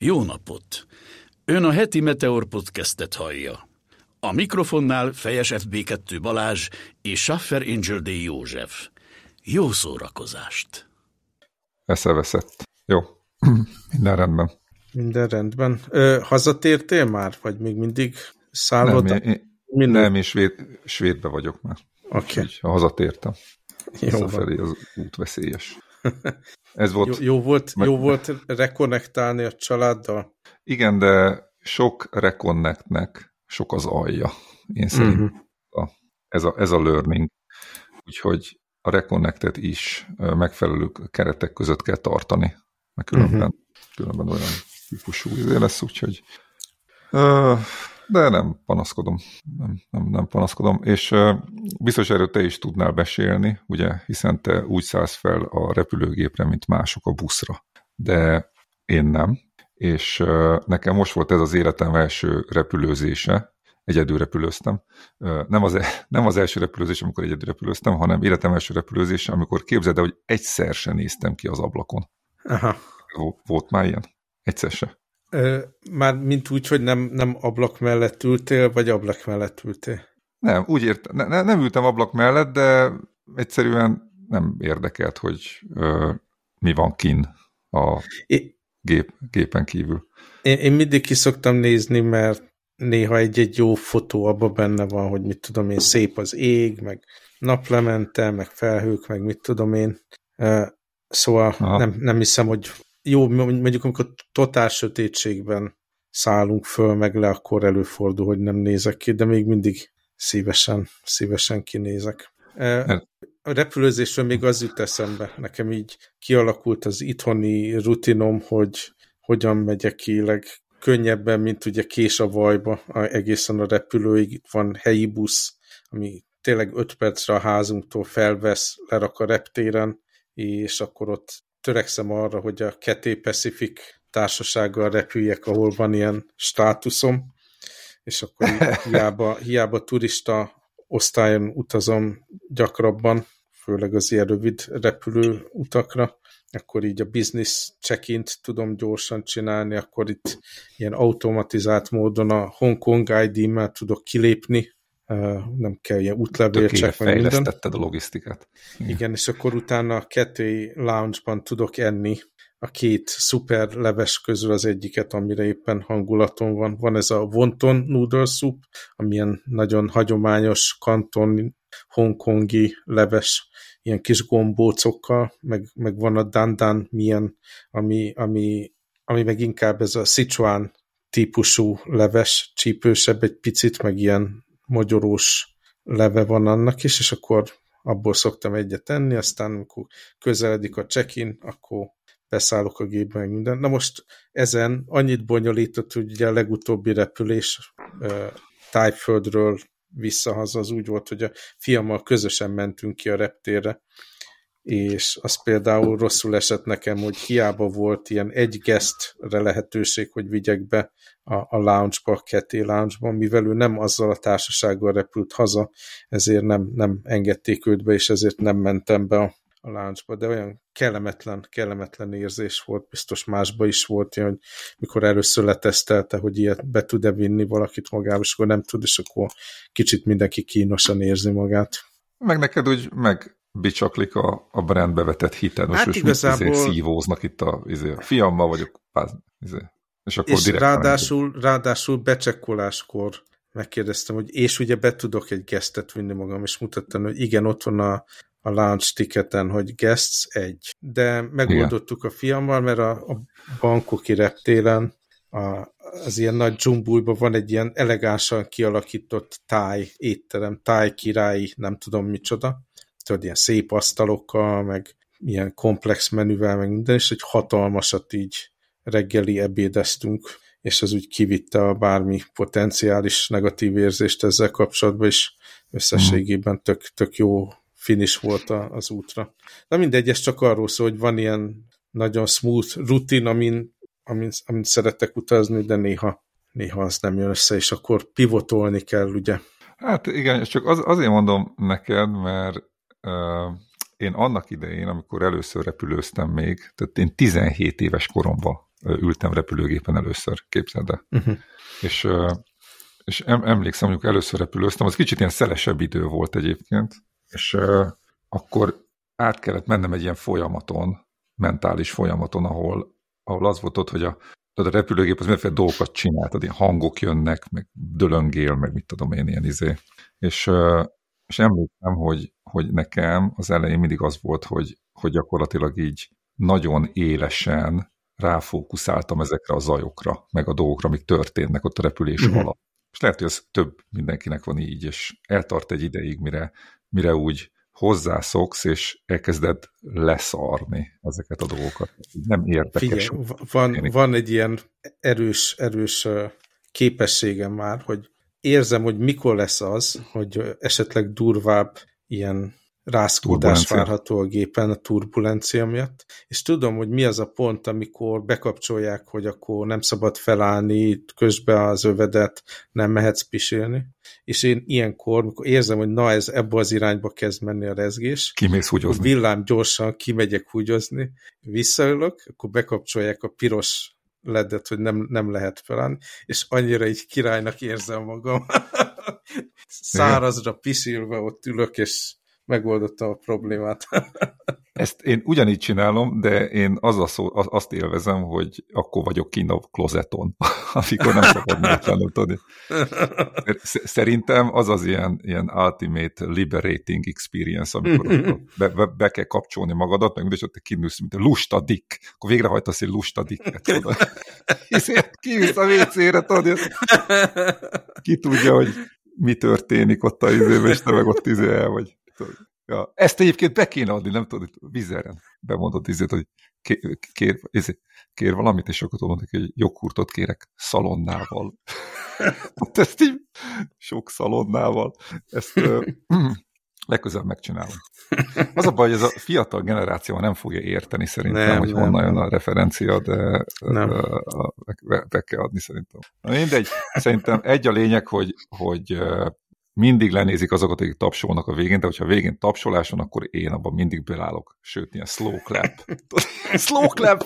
Jó napot! Ön a heti Meteor podcastet hallja. A mikrofonnál Fejes FB2 Balázs és Schaffer Angel D. József. Jó szórakozást! Eszeveszett. Jó. Minden rendben. Minden rendben. Ö, hazatértél már? Vagy még mindig szálloda? Nem, én, Minden... nem én svéd, svédbe vagyok már. Oké. Okay. Hazatértem. Jó Visszafelé az út veszélyes. Ez volt, jó, jó volt, meg... jó volt rekonnektálni a családdal? Igen, de sok rekonnektnek sok az alja. Én szerint uh-huh. a, ez, a, ez a learning. Úgyhogy a reconnectet is megfelelő keretek között kell tartani, mert különben, uh-huh. különben olyan típusú izé lesz, úgyhogy uh, de nem panaszkodom, nem, nem, nem panaszkodom, és biztos erről te is tudnál besélni, ugye, hiszen te úgy szállsz fel a repülőgépre, mint mások a buszra, de én nem, és nekem most volt ez az életem első repülőzése, egyedül repülőztem. Nem az, e, nem az első repülőzés, amikor egyedül repülőztem, hanem életem első repülőzése, amikor képzeld el, hogy egyszer se néztem ki az ablakon. Aha. Volt már ilyen? Egyszer se. Már mint úgy, hogy nem, nem ablak mellett ültél, vagy ablak mellett ültél? Nem, úgy ért, ne, nem ültem ablak mellett, de egyszerűen nem érdekelt, hogy ö, mi van kin a é, gép, gépen kívül. Én, én mindig ki szoktam nézni, mert néha egy-egy jó fotó abban benne van, hogy mit tudom én, szép az ég, meg naplemente, meg felhők, meg mit tudom én. Szóval nem, nem hiszem, hogy jó, mondjuk amikor totál sötétségben szállunk föl, meg le, akkor előfordul, hogy nem nézek ki, de még mindig szívesen, szívesen kinézek. A repülőzésről még az jut eszembe. Nekem így kialakult az itthoni rutinom, hogy hogyan megyek ki leg könnyebben, mint ugye kés a vajba, egészen a repülőig. Itt van helyi busz, ami tényleg öt percre a házunktól felvesz, lerak a reptéren, és akkor ott törekszem arra, hogy a Keté Pacific társasággal repüljek, ahol van ilyen státuszom, és akkor hiába, hiába turista osztályon utazom gyakrabban, főleg az ilyen rövid repülő utakra, akkor így a business check-int tudom gyorsan csinálni, akkor itt ilyen automatizált módon a Hong Kong ID-mmel tudok kilépni, nem kell ilyen útlevélcsek, meg minden. a logisztikát. Igen. Igen, és akkor utána a kettői lounge-ban tudok enni a két szuper leves közül az egyiket, amire éppen hangulaton van. Van ez a wonton noodle soup, amilyen nagyon hagyományos kanton hongkongi leves, ilyen kis gombócokkal, meg, meg van a dandan milyen, ami, ami, ami meg inkább ez a Sichuan típusú leves, csípősebb egy picit, meg ilyen magyarós leve van annak is, és akkor abból szoktam egyet tenni, aztán amikor közeledik a check-in, akkor beszállok a gépbe, meg minden. Na most ezen annyit bonyolított, hogy ugye a legutóbbi repülés Tájföldről visszahaza az úgy volt, hogy a fiammal közösen mentünk ki a reptérre, és az például rosszul esett nekem, hogy hiába volt ilyen egy gesztre lehetőség, hogy vigyek be a, a lounge-ba, a ketté lounge-ba, mivel ő nem azzal a társasággal repült haza, ezért nem, nem engedték őt be, és ezért nem mentem be a, a lounge-ba, de olyan kellemetlen, kellemetlen érzés volt, biztos másba is volt, ilyen, hogy mikor először letesztelte, hogy ilyet be tud-e vinni valakit magába, és akkor nem tud, és akkor kicsit mindenki kínosan érzi magát. Meg neked úgy meg bicsaklik a, a brandbe vetett hited. Most, hát most igazából... mit szívóznak itt a, izé, a fiammal vagyok, izé, és akkor és ráadásul, ráadásul becsekkoláskor megkérdeztem, hogy és ugye be tudok egy gesztet vinni magam, és mutattam, hogy igen, ott van a, a launch ticketen, hogy guests egy. De megoldottuk igen. a fiammal, mert a, a bankoki reptélen a, az ilyen nagy dzsumbújban van egy ilyen elegánsan kialakított táj étterem, táj királyi, nem tudom micsoda, tudod, ilyen szép asztalokkal, meg ilyen komplex menüvel, meg minden, és egy hatalmasat így reggeli ebédeztünk, és az úgy kivitte a bármi potenciális negatív érzést ezzel kapcsolatban, és összességében tök, tök jó finish volt az útra. De mindegy, ez csak arról szól, hogy van ilyen nagyon smooth rutin, amin, amin, amin szeretek utazni, de néha, néha az nem jön össze, és akkor pivotolni kell, ugye? Hát igen, csak az, azért mondom neked, mert én annak idején, amikor először repülőztem még, tehát én 17 éves koromban ültem repülőgépen először, képzeld el. Uh-huh. És, és emlékszem, mondjuk először repülőztem, az kicsit ilyen szelesebb idő volt egyébként, és akkor át kellett mennem egy ilyen folyamaton, mentális folyamaton, ahol, ahol az volt ott, hogy a, a repülőgép az mindenféle dolgokat csinált, ilyen hangok jönnek, meg dölöngél, meg mit tudom én, ilyen izé. És, és emlékszem, hogy, hogy nekem az elején mindig az volt, hogy, hogy gyakorlatilag így nagyon élesen ráfókuszáltam ezekre a zajokra, meg a dolgokra, amik történnek ott a repülés uh mhm. -huh. alatt. És lehet, hogy ez több mindenkinek van így, és eltart egy ideig, mire, mire úgy hozzászoksz, és elkezded leszarni ezeket a dolgokat. Nem érdekes. Figyelj, van, van egy ilyen erős, erős képességem már, hogy érzem, hogy mikor lesz az, hogy esetleg durvább ilyen rászkódás várható a gépen a turbulencia miatt, és tudom, hogy mi az a pont, amikor bekapcsolják, hogy akkor nem szabad felállni, közbe az övedet, nem mehetsz pisilni, és én ilyenkor, mikor érzem, hogy na ez ebbe az irányba kezd menni a rezgés, kimész húgyozni. Villám gyorsan kimegyek húgyozni, visszaülök, akkor bekapcsolják a piros ledet, hogy nem, nem lehet felállni, és annyira így királynak érzem magam. Szárazra pisilve ott ülök, és megoldottam a problémát. Ezt én ugyanígy csinálom, de én az a szó, azt élvezem, hogy akkor vagyok kint a klozeton, amikor nem szabad megtenni, tudni. Szerintem az az ilyen, ilyen ultimate liberating experience, amikor be, be, be kell kapcsolni magadat, meg mindegy, hogy te kinősz, mint a lustadik, akkor végrehajtasz egy lustadiket, tudod. Kivisz a WC-re, tudod, ki tudja, hogy mi történik ott a izébe, és te meg ott izé el vagy. Ja. Ezt egyébként be kéne adni, nem tudod, vizeren bemondott izét, hogy kér, kér, izé, kér valamit, és akkor mondok, hogy joghurtot kérek szalonnával. ezt így sok szalonnával. Ezt uh, legközelebb megcsinálom. Az a baj, hogy ez a fiatal generáció nem fogja érteni szerintem, nem, hogy honnan jön a referencia, de nem. be, be kell adni szerintem. Na mindegy, szerintem egy a lényeg, hogy, hogy mindig lenézik azokat, akik tapsolnak a végén, de hogyha a végén tapsolás van, akkor én abban mindig belállok. Sőt, ilyen slow clap. slow clap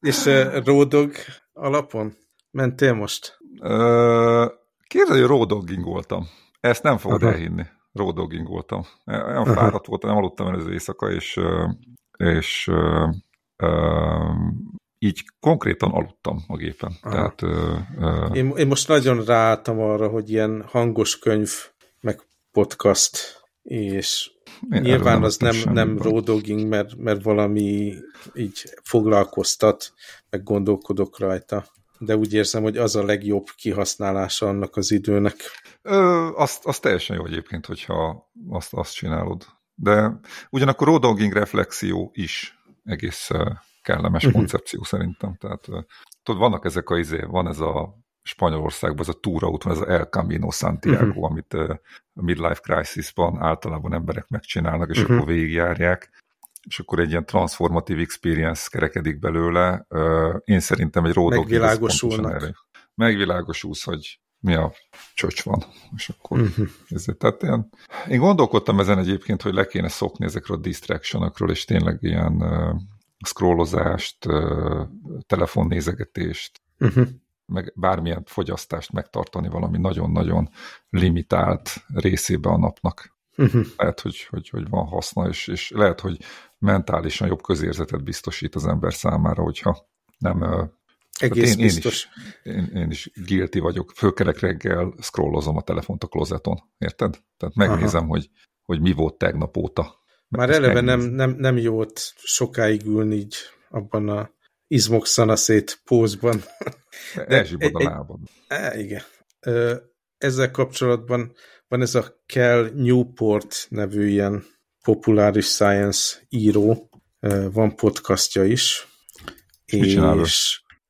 És uh, ródog alapon mentél most? Uh, Kérdez, hogy ródogging voltam. Ezt nem fogod Aha. elhinni. Ródogging voltam. Olyan Aha. fáradt voltam, nem aludtam el az éjszaka, és, és uh, uh, így konkrétan aludtam a gépen. Tehát, ö, ö... Én, én most nagyon ráálltam arra, hogy ilyen hangos könyv, meg podcast, és én nyilván az nem, nem roadoging, mert, mert valami így foglalkoztat, meg gondolkodok rajta. De úgy érzem, hogy az a legjobb kihasználása annak az időnek. Ö, azt, azt teljesen jó egyébként, hogyha azt, azt csinálod. De ugyanakkor roadoging reflexió is egész kellemes uh-huh. koncepció szerintem. Tehát tudod, vannak ezek a izé, van ez a Spanyolországban ez a túraút, van ez a El Camino Santiago, uh-huh. amit a midlife crisisban általában emberek megcsinálnak, és uh-huh. akkor végigjárják, és akkor egy ilyen transformatív experience kerekedik belőle. Én szerintem egy ródog Megvilágosulnak. Megvilágosulsz, hogy mi a csöcs van, és akkor uh-huh. ezért, tehát ilyen, én gondolkodtam ezen egyébként, hogy le kéne szokni ezekről a distractionokról, és tényleg ilyen scrollozást, telefonnézegetést, uh-huh. meg bármilyen fogyasztást megtartani valami nagyon-nagyon limitált részébe a napnak. Uh-huh. Lehet, hogy, hogy, hogy van haszna, és, és lehet, hogy mentálisan jobb közérzetet biztosít az ember számára, hogyha nem egész én, biztos. Én is, én, én is guilty vagyok. Fölkerek reggel scrollozom a telefont a klozeton, érted? Tehát megnézem, hogy, hogy mi volt tegnap óta. Már eleve nem, nem, nem jó ott sokáig ülni így abban a izmok szanaszét pózban. De egy, a lábad. E, igen. Ezzel kapcsolatban van ez a Cal Newport nevű ilyen populáris science író, van podcastja is, Mit és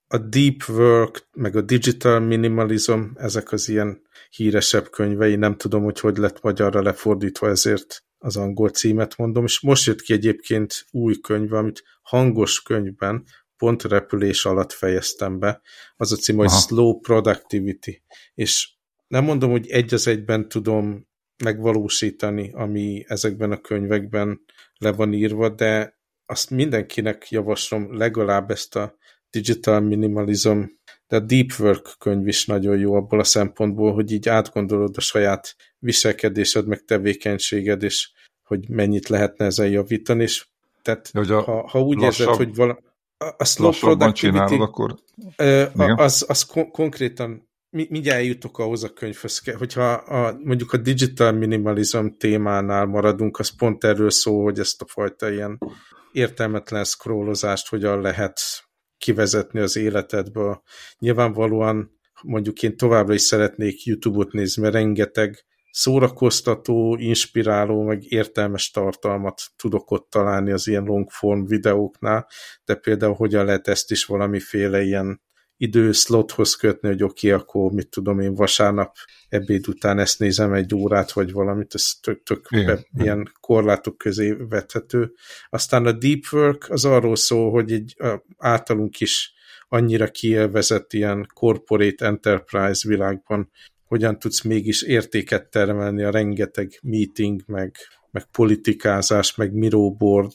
a Deep Work, meg a Digital Minimalism, ezek az ilyen híresebb könyvei, nem tudom, hogy hogy lett magyarra lefordítva, ezért az angol címet mondom, és most jött ki egyébként új könyv, amit hangos könyvben pont repülés alatt fejeztem be. Az a cím, hogy Slow Productivity. És nem mondom, hogy egy az egyben tudom megvalósítani, ami ezekben a könyvekben le van írva, de azt mindenkinek javaslom legalább ezt a Digital Minimalism, de a Deep Work könyv is nagyon jó abból a szempontból, hogy így átgondolod a saját viselkedésed, meg tevékenységed, és hogy mennyit lehetne ezzel javítani, és tehát hogy a ha, ha úgy lassabb, érzed, hogy vala, a slow productivity, akkor... az, az kon konkrétan mindjárt eljutok ahhoz a könyvhöz, hogyha a, mondjuk a digital minimalism témánál maradunk, az pont erről szó, hogy ezt a fajta ilyen értelmetlen scrollozást hogyan lehet kivezetni az életedből. Nyilvánvalóan mondjuk én továbbra is szeretnék YouTube-ot nézni, mert rengeteg szórakoztató, inspiráló, meg értelmes tartalmat tudok ott találni az ilyen longform videóknál, de például hogyan lehet ezt is valamiféle ilyen időszlothoz kötni, hogy oké, okay, akkor mit tudom én vasárnap ebéd után ezt nézem egy órát, vagy valamit, ez tök, tök be, ilyen korlátok közé vethető. Aztán a deep work az arról szól, hogy egy általunk is annyira kielvezett ilyen corporate enterprise világban hogyan tudsz mégis értéket termelni a rengeteg meeting, meg, meg politikázás, meg miróboard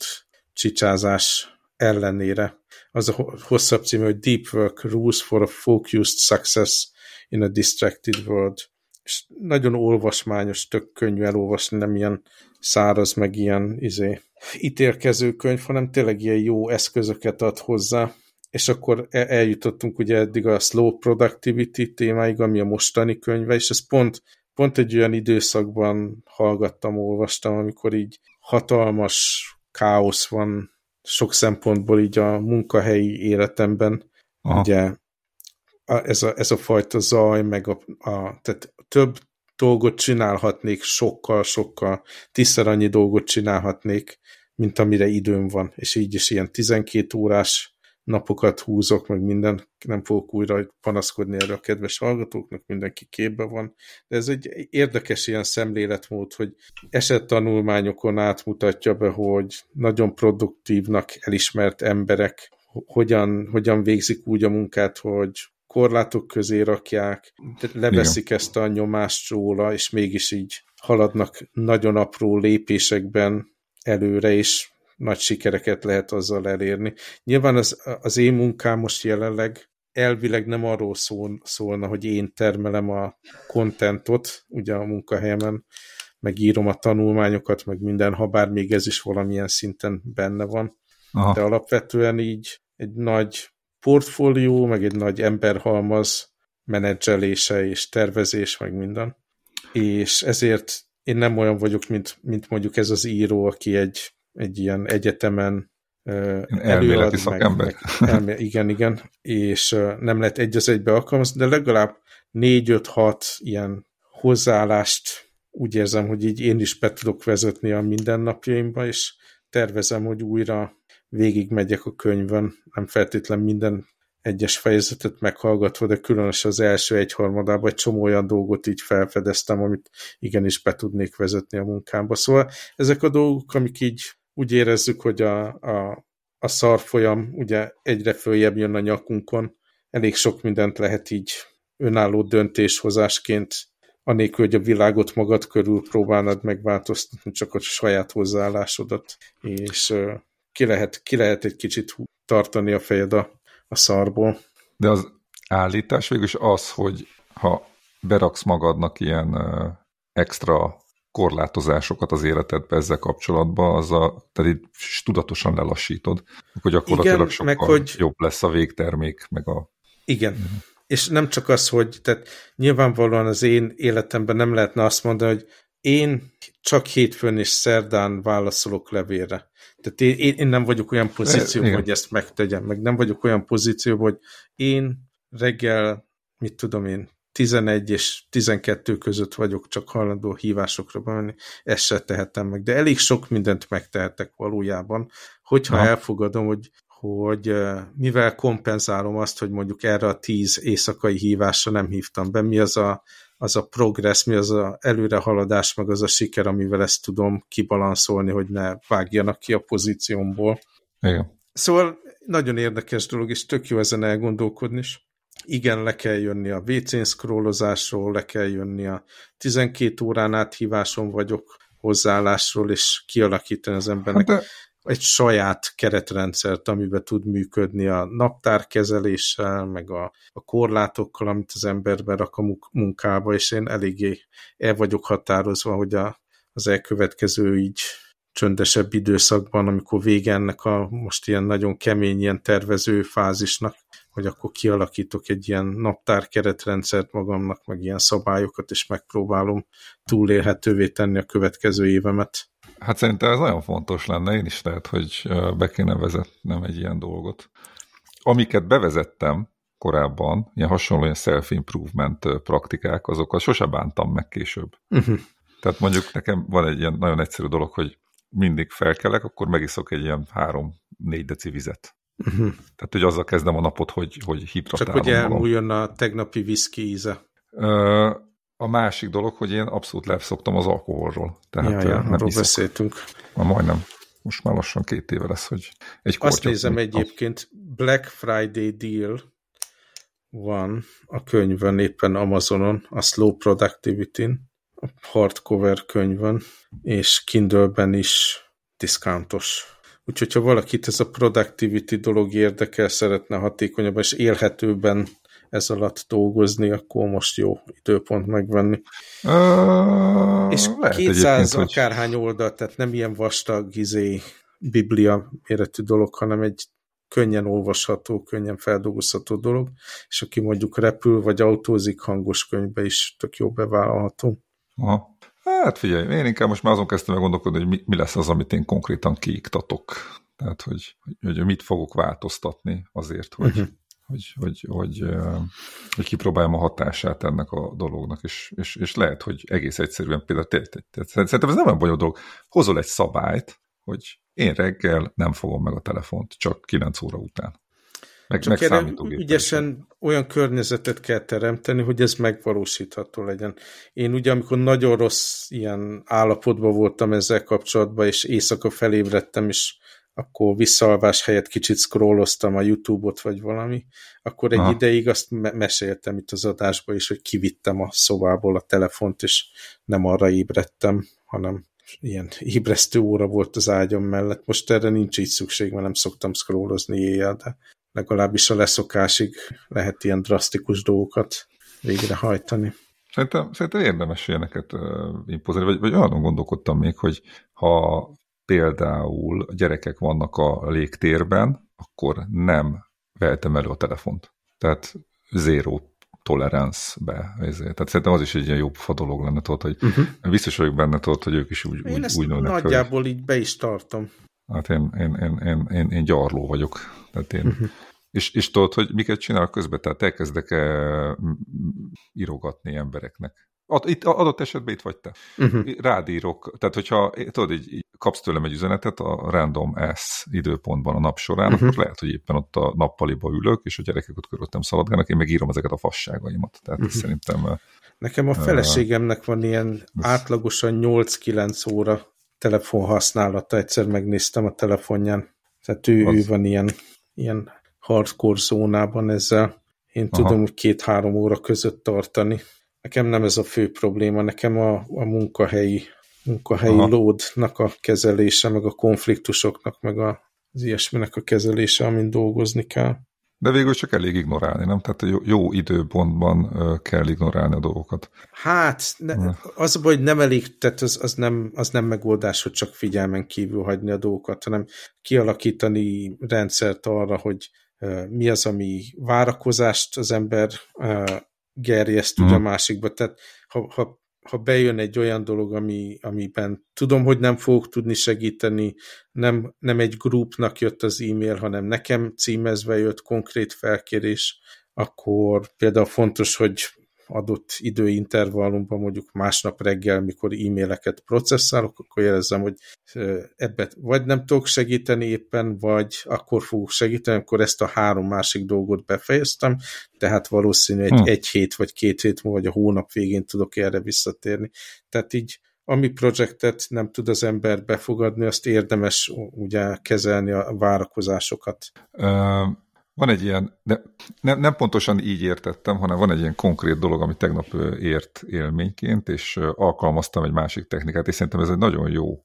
csicsázás ellenére. Az a hosszabb címe, hogy Deep Work Rules for a Focused Success in a Distracted World. És nagyon olvasmányos, tök könnyű elolvasni, nem ilyen száraz, meg ilyen izé, ítélkező könyv, hanem tényleg ilyen jó eszközöket ad hozzá és akkor e- eljutottunk ugye eddig a slow productivity témáig, ami a mostani könyve, és ez pont, pont egy olyan időszakban hallgattam, olvastam, amikor így hatalmas káosz van sok szempontból így a munkahelyi életemben. Aha. Ugye ez a, ez a fajta zaj, meg a, a tehát több dolgot csinálhatnék, sokkal-sokkal, tízszer annyi dolgot csinálhatnék, mint amire időm van, és így is ilyen 12 órás napokat húzok, meg minden, nem fogok újra panaszkodni erre a kedves hallgatóknak, mindenki képbe van, de ez egy érdekes ilyen szemléletmód, hogy esettanulmányokon átmutatja be, hogy nagyon produktívnak elismert emberek hogyan, hogyan végzik úgy a munkát, hogy korlátok közé rakják, leveszik Igen. ezt a nyomást róla, és mégis így haladnak nagyon apró lépésekben előre, és nagy sikereket lehet azzal elérni. Nyilván az, az én munkám most jelenleg elvileg nem arról szól, szólna, hogy én termelem a kontentot, ugye a munkahelyemen, meg írom a tanulmányokat, meg minden, ha bár még ez is valamilyen szinten benne van. Aha. De alapvetően így egy nagy portfólió, meg egy nagy emberhalmaz menedzselése és tervezés, meg minden. És ezért én nem olyan vagyok, mint, mint mondjuk ez az író, aki egy egy ilyen egyetemen elméleti szakember. Meg, elmé, igen, igen, és nem lehet egy az egybe alkalmazni, de legalább négy-öt-hat ilyen hozzáállást úgy érzem, hogy így én is be tudok vezetni a mindennapjaimba, és tervezem, hogy újra végigmegyek a könyvön, nem feltétlen minden egyes fejezetet meghallgatva, de különösen az első egyharmadában egy csomó olyan dolgot így felfedeztem, amit igenis be tudnék vezetni a munkámba. Szóval ezek a dolgok, amik így úgy érezzük, hogy a, a, a szarfolyam ugye egyre följebb jön a nyakunkon, elég sok mindent lehet így önálló döntéshozásként, anélkül, hogy a világot magad körül próbálnod megváltoztatni, csak a saját hozzáállásodat, és ki lehet, ki lehet egy kicsit tartani a fejed a, a szarból. De az állítás végül is az, hogy ha beraksz magadnak ilyen extra korlátozásokat az életedbe ezzel kapcsolatban, az a, tehát itt tudatosan lelassítod, hogy gyakorlatilag Igen, sokkal meg hogy... jobb lesz a végtermék, meg a... Igen, uh-huh. és nem csak az, hogy tehát nyilvánvalóan az én életemben nem lehetne azt mondani, hogy én csak hétfőn és szerdán válaszolok levélre. Tehát én, én nem vagyok olyan pozícióban, hogy ezt megtegyem, meg nem vagyok olyan pozícióban, hogy én reggel, mit tudom én, 11 és 12 között vagyok csak hajlandó hívásokra menni, ezt se tehetem meg. De elég sok mindent megtehetek valójában, hogyha ha. elfogadom, hogy, hogy mivel kompenzálom azt, hogy mondjuk erre a 10 éjszakai hívásra nem hívtam be, mi az a, az a progress, mi az a előrehaladás, meg az a siker, amivel ezt tudom kibalanszolni, hogy ne vágjanak ki a pozíciómból. Igen. Szóval nagyon érdekes dolog, és tök jó ezen elgondolkodni is igen, le kell jönni a WC-n scrollozásról, le kell jönni a 12 órán át híváson vagyok hozzáállásról, és kialakítani az embernek. Hát egy saját keretrendszert, amiben tud működni a naptárkezeléssel, meg a, a korlátokkal, amit az ember berak a munkába, és én eléggé el vagyok határozva, hogy a, az elkövetkező így csöndesebb időszakban, amikor vége ennek a most ilyen nagyon kemény ilyen tervező fázisnak, hogy akkor kialakítok egy ilyen naptár keretrendszert magamnak, meg ilyen szabályokat, és megpróbálom túlélhetővé tenni a következő évemet. Hát szerintem ez nagyon fontos lenne, én is lehet, hogy be kéne vezetnem egy ilyen dolgot. Amiket bevezettem korábban, ilyen hasonló ilyen self-improvement praktikák, azokat sose bántam meg később. Uh mhm. -huh. Tehát mondjuk nekem van egy ilyen nagyon egyszerű dolog, hogy mindig felkelek, akkor megiszok egy ilyen három-négy deci vizet. Uh mhm. -huh. Tehát, hogy azzal kezdem a napot, hogy, hogy hidratálom Csak hogy elmúljon a tegnapi viszki íze. A másik dolog, hogy én abszolút leszoktam az alkoholról. Tehát ja, ja, nem arról iszok. beszéltünk. Már majdnem. Most már lassan két éve lesz, hogy egy Azt nézem egyébként, Black Friday Deal van a könyvön, éppen Amazonon, a Slow Productivity-n, a hardcover könyvön, és Kindle-ben is diszkántos. Úgyhogy, ha valakit ez a productivity dolog érdekel, szeretne hatékonyabban és élhetőben ez alatt dolgozni, akkor most jó időpont megvenni. Uh, és 200 akárhány hogy... oldal, tehát nem ilyen vastag izé, biblia méretű dolog, hanem egy könnyen olvasható, könnyen feldolgozható dolog, és aki mondjuk repül, vagy autózik hangos könyvbe is tök jó bevállalható. Aha. Hát figyelj, én inkább most már azon kezdtem meg gondolkodni, hogy mi, mi lesz az, amit én konkrétan kiiktatok. Tehát, hogy, hogy, hogy mit fogok változtatni azért, hogy, uh mhm. -huh hogy, hogy, hogy, hogy kipróbáljam a hatását ennek a dolognak, és, és, és lehet, hogy egész egyszerűen például, te, te, te, szerintem ez nem olyan bonyolult dolog, hozol egy szabályt, hogy én reggel nem fogom meg a telefont, csak 9 óra után. Meg, Csak meg erre ügyesen olyan környezetet kell teremteni, hogy ez megvalósítható legyen. Én ugye, amikor nagyon rossz ilyen állapotban voltam ezzel kapcsolatban, és éjszaka felébredtem, és akkor visszaalvás helyett kicsit scrolloztam a YouTube-ot, vagy valami, akkor egy Aha. ideig azt me meséltem itt az adásban is, hogy kivittem a szobából a telefont, és nem arra ébredtem, hanem ilyen ébresztő óra volt az ágyam mellett. Most erre nincs így szükség, mert nem szoktam scrollozni éjjel, de legalábbis a leszokásig lehet ilyen drasztikus dolgokat végrehajtani. Szerintem, szerintem érdemes ilyeneket uh, impozálni, vagy, vagy olyan gondolkodtam még, hogy ha például a gyerekek vannak a légtérben, akkor nem vehetem elő a telefont. Tehát zéró tolerance-be. Tehát szerintem az is egy ilyen jó dolog lenne, tudod, hogy uh -huh. biztos vagyok benne, tudod, hogy ők is úgy, én úgy, ezt úgy nőnek nagyjából hogy... így be is tartom. Hát én, én, én, én, én, én gyarló vagyok. Tehát én, uh mhm. -huh. és, és tudod, hogy miket csinál közben? Tehát elkezdek -e írogatni embereknek. Ad, itt, adott esetben itt vagy te. Uh -huh. Rád írok, tehát hogyha tudod, így, így kapsz tőlem egy üzenetet a random S időpontban a nap során, uh -huh. akkor lehet, hogy éppen ott a nappaliba ülök, és a gyerekek ott körülöttem szaladgálnak, én meg írom ezeket a fasságaimat. Tehát uh -huh. szerintem... Nekem a feleségemnek van ilyen átlagosan 8-9 óra telefonhasználata, egyszer megnéztem a telefonján. Tehát ő, az... ő van ilyen, ilyen hardcore zónában ezzel. Én Aha. tudom, hogy két-három óra között tartani. Nekem nem ez a fő probléma, nekem a, a munkahelyi, munkahelyi Aha. loadnak a kezelése, meg a konfliktusoknak, meg a, az ilyesminek a kezelése, amin dolgozni kell. De végül csak elég ignorálni, nem? Tehát jó, jó időpontban kell ignorálni a dolgokat. Hát, ne, az a baj, hogy nem elég, tehát az, az, nem, az nem megoldás, hogy csak figyelmen kívül hagyni a dolgokat, hanem kialakítani rendszert arra, hogy mi az, ami várakozást az ember gerjeszt mm. a másikba. Tehát ha, ha, ha bejön egy olyan dolog, ami, amiben tudom, hogy nem fogok tudni segíteni, nem, nem egy grupnak jött az e-mail, hanem nekem címezve jött konkrét felkérés, akkor például fontos, hogy adott időintervallumban, mondjuk másnap reggel, mikor e-maileket processzálok, akkor jelezzem, hogy ebbe vagy nem tudok segíteni éppen, vagy akkor fogok segíteni, akkor ezt a három másik dolgot befejeztem, tehát valószínű egy, hmm. egy hét vagy két hét múlva, vagy a hónap végén tudok erre visszatérni. Tehát így ami projektet nem tud az ember befogadni, azt érdemes ugye kezelni a várakozásokat. Uh van egy ilyen, de nem, nem pontosan így értettem, hanem van egy ilyen konkrét dolog, ami tegnap ért élményként, és alkalmaztam egy másik technikát, és szerintem ez egy nagyon jó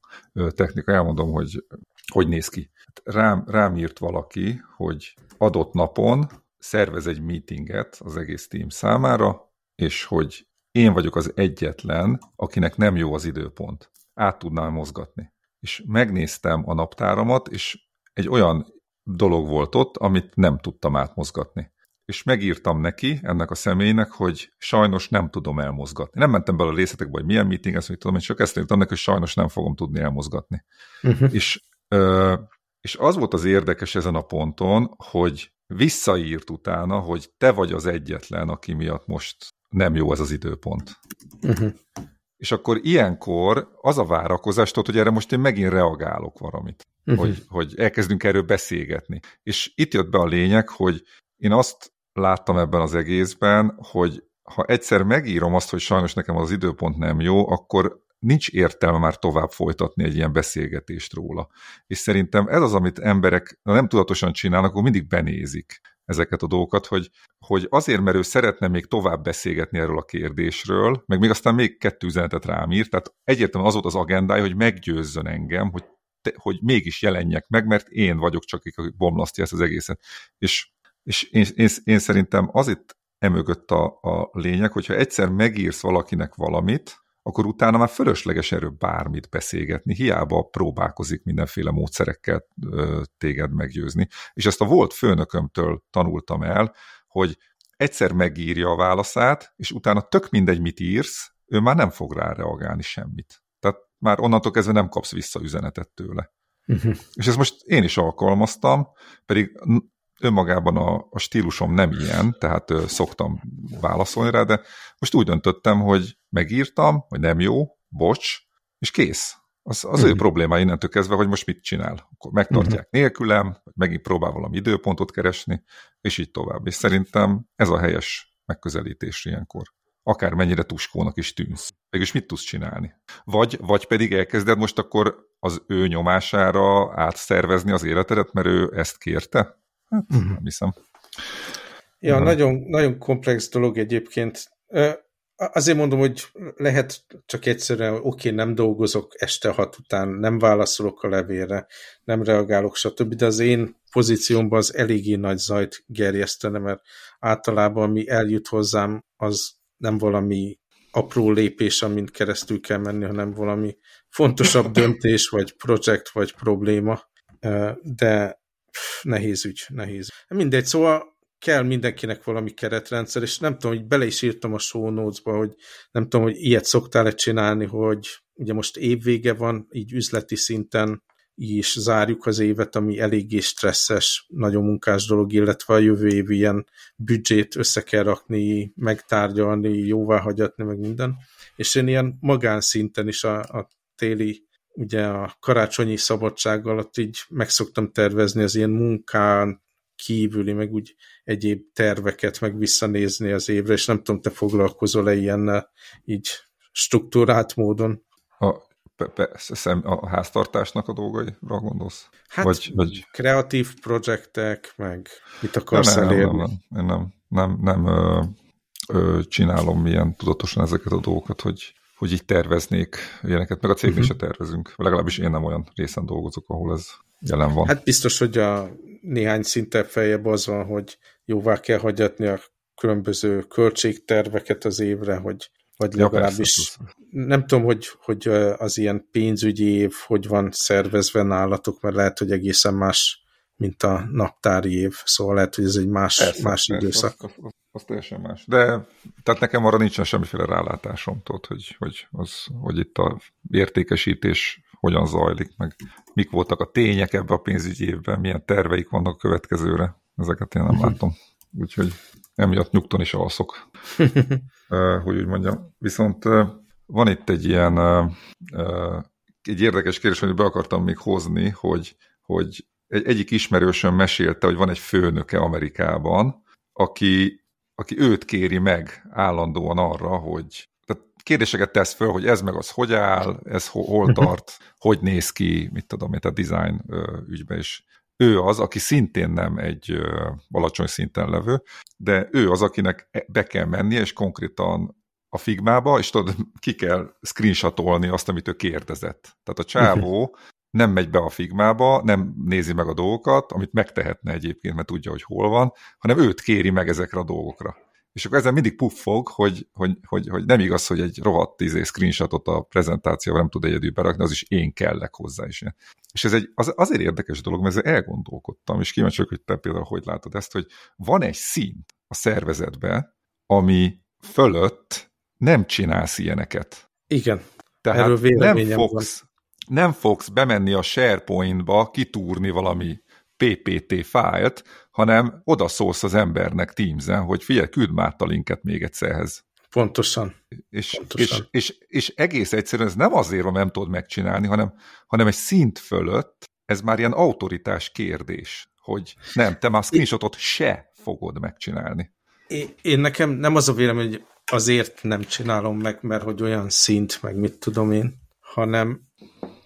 technika. Elmondom, hogy hogy néz ki? Rám, rám írt valaki, hogy adott napon szervez egy meetinget az egész team számára, és hogy én vagyok az egyetlen, akinek nem jó az időpont. Át tudnám mozgatni. És megnéztem a naptáramat, és egy olyan dolog volt ott, amit nem tudtam átmozgatni. És megírtam neki, ennek a személynek, hogy sajnos nem tudom elmozgatni. Nem mentem bele a részletekbe, hogy milyen meeting, ezt tudom, én csak ezt írtam neki, hogy sajnos nem fogom tudni elmozgatni. Uh -huh. És, ö, és az volt az érdekes ezen a ponton, hogy visszaírt utána, hogy te vagy az egyetlen, aki miatt most nem jó ez az időpont. Uh -huh. És akkor ilyenkor az a várakozás, hogy erre most én megint reagálok valamit, uh -huh. hogy, hogy elkezdünk erről beszélgetni. És itt jött be a lényeg, hogy én azt láttam ebben az egészben, hogy ha egyszer megírom azt, hogy sajnos nekem az időpont nem jó, akkor nincs értelme már tovább folytatni egy ilyen beszélgetést róla. És szerintem ez az, amit emberek nem tudatosan csinálnak, akkor mindig benézik ezeket a dolgokat, hogy, hogy azért, mert ő szeretne még tovább beszélgetni erről a kérdésről, meg még aztán még kettő üzenetet rám írt, tehát egyértelműen az volt az agendája, hogy meggyőzzön engem, hogy, te, hogy mégis jelenjek meg, mert én vagyok csak, aki bomlasztja ezt az egészet. És, és én, én, én szerintem az itt emögött a, a lényeg, hogyha egyszer megírsz valakinek valamit, akkor utána már fölösleges erről bármit beszélgetni, hiába próbálkozik mindenféle módszerekkel téged meggyőzni. És ezt a volt főnökömtől tanultam el, hogy egyszer megírja a válaszát, és utána tök mindegy, mit írsz, ő már nem fog rá reagálni semmit. Tehát már onnantól kezdve nem kapsz vissza üzenetet tőle. Uh -huh. És ezt most én is alkalmaztam, pedig önmagában a, a stílusom nem ilyen, tehát ö, szoktam válaszolni rá, de most úgy döntöttem, hogy megírtam, hogy nem jó, bocs, és kész. Az, az mm. ő mhm. probléma innentől kezdve, hogy most mit csinál. Akkor megtartják mm. nélkülem, vagy megint próbál valami időpontot keresni, és így tovább. És szerintem ez a helyes megközelítés ilyenkor. Akár mennyire tuskónak is tűnsz. Mégis mit tudsz csinálni? Vagy, vagy pedig elkezded most akkor az ő nyomására átszervezni az életedet, mert ő ezt kérte? Hát, uh-huh. nem hiszem. Ja, Na. nagyon, nagyon komplex dolog egyébként. Azért mondom, hogy lehet csak egyszerűen, oké, okay, nem dolgozok este hat után, nem válaszolok a levélre, nem reagálok, stb., de az én pozíciómban az eléggé nagy zajt gerjesztene, mert általában ami eljut hozzám, az nem valami apró lépés, amint keresztül kell menni, hanem valami fontosabb döntés, vagy projekt, vagy probléma. De nehéz ügy, nehéz. Mindegy, szóval kell mindenkinek valami keretrendszer, és nem tudom, hogy bele is írtam a show notes-ba, hogy nem tudom, hogy ilyet szoktál-e csinálni, hogy ugye most évvége van, így üzleti szinten is zárjuk az évet, ami eléggé stresszes, nagyon munkás dolog, illetve a jövő év ilyen büdzsét össze kell rakni, megtárgyalni, jóvá hagyatni, meg minden. És én ilyen magánszinten is a, a téli ugye a karácsonyi szabadság alatt így meg szoktam tervezni az ilyen munkán kívüli, meg úgy egyéb terveket, meg visszanézni az évre, és nem tudom, te foglalkozol-e ilyennel így struktúrált módon? A, szem, a háztartásnak a dolgaira gondolsz? Hát vagy, vagy... kreatív projektek, meg mit akarsz nem, elérni? Nem, nem, nem, nem, nem ö, ö, csinálom ilyen tudatosan ezeket a dolgokat, hogy hogy így terveznék ilyeneket, meg a cégnél uh mhm. -huh. se tervezünk. Legalábbis én nem olyan részen dolgozok, ahol ez jelen van. Hát biztos, hogy a néhány szinte feljebb az van, hogy jóvá kell hagyatni a különböző költségterveket az évre, hogy vagy legalábbis ja, nem tudom, hogy, hogy az ilyen pénzügyi év hogy van szervezve nálatok, mert lehet, hogy egészen más, mint a naptári év, szóval lehet, hogy ez egy más, persze, más persze, időszak. Az, az, az teljesen más. De tehát nekem arra nincsen semmiféle rálátásom, tudod, hogy, hogy, az, hogy itt a értékesítés hogyan zajlik, meg mik voltak a tények ebbe a pénzügyi évben, milyen terveik vannak a következőre. Ezeket én nem uh-huh. látom. Úgyhogy emiatt nyugton is alszok, hogy úgy mondjam. Viszont van itt egy ilyen egy érdekes kérdés, amit be akartam még hozni, hogy, hogy egy, egyik ismerősöm mesélte, hogy van egy főnöke Amerikában, aki aki őt kéri meg állandóan arra, hogy kérdéseket tesz föl, hogy ez meg az hogy áll, ez hol mhm. tart, hogy néz ki, mit tudom a design ügyben is. Ő az, aki szintén nem egy alacsony szinten levő, de ő az, akinek e, be kell mennie, és konkrétan a figmába, és tudod, ki kell screenshotolni azt, amit ő kérdezett. Tehát a csávó nem megy be a figmába, nem nézi meg a dolgokat, amit megtehetne egyébként, mert tudja, hogy hol van, hanem őt kéri meg ezekre a dolgokra. És akkor ezzel mindig puffog, hogy, hogy, hogy, hogy nem igaz, hogy egy rohadt izé screenshotot a prezentációval nem tud egyedül berakni, az is én kellek hozzá is. És ez egy, az, azért érdekes dolog, mert ezzel elgondolkodtam, és kíváncsi hogy te például hogy látod ezt, hogy van egy szint a szervezetben, ami fölött nem csinálsz ilyeneket. Igen. Tehát Erről nem fogsz, van. nem fogsz bemenni a SharePoint-ba, kitúrni valami PPT fájlt, hanem oda szólsz az embernek Teams-en, hogy figyelj, küld már a linket még egyszer Pontosan. És, Pontosan. És, és, és egész egyszerűen ez nem azért, hogy nem tudod megcsinálni, hanem, hanem egy szint fölött ez már ilyen autoritás kérdés, hogy nem, te már screenshotot se fogod megcsinálni. Én, én nekem nem az a vélemény, hogy azért nem csinálom meg, mert hogy olyan szint, meg mit tudom én, hanem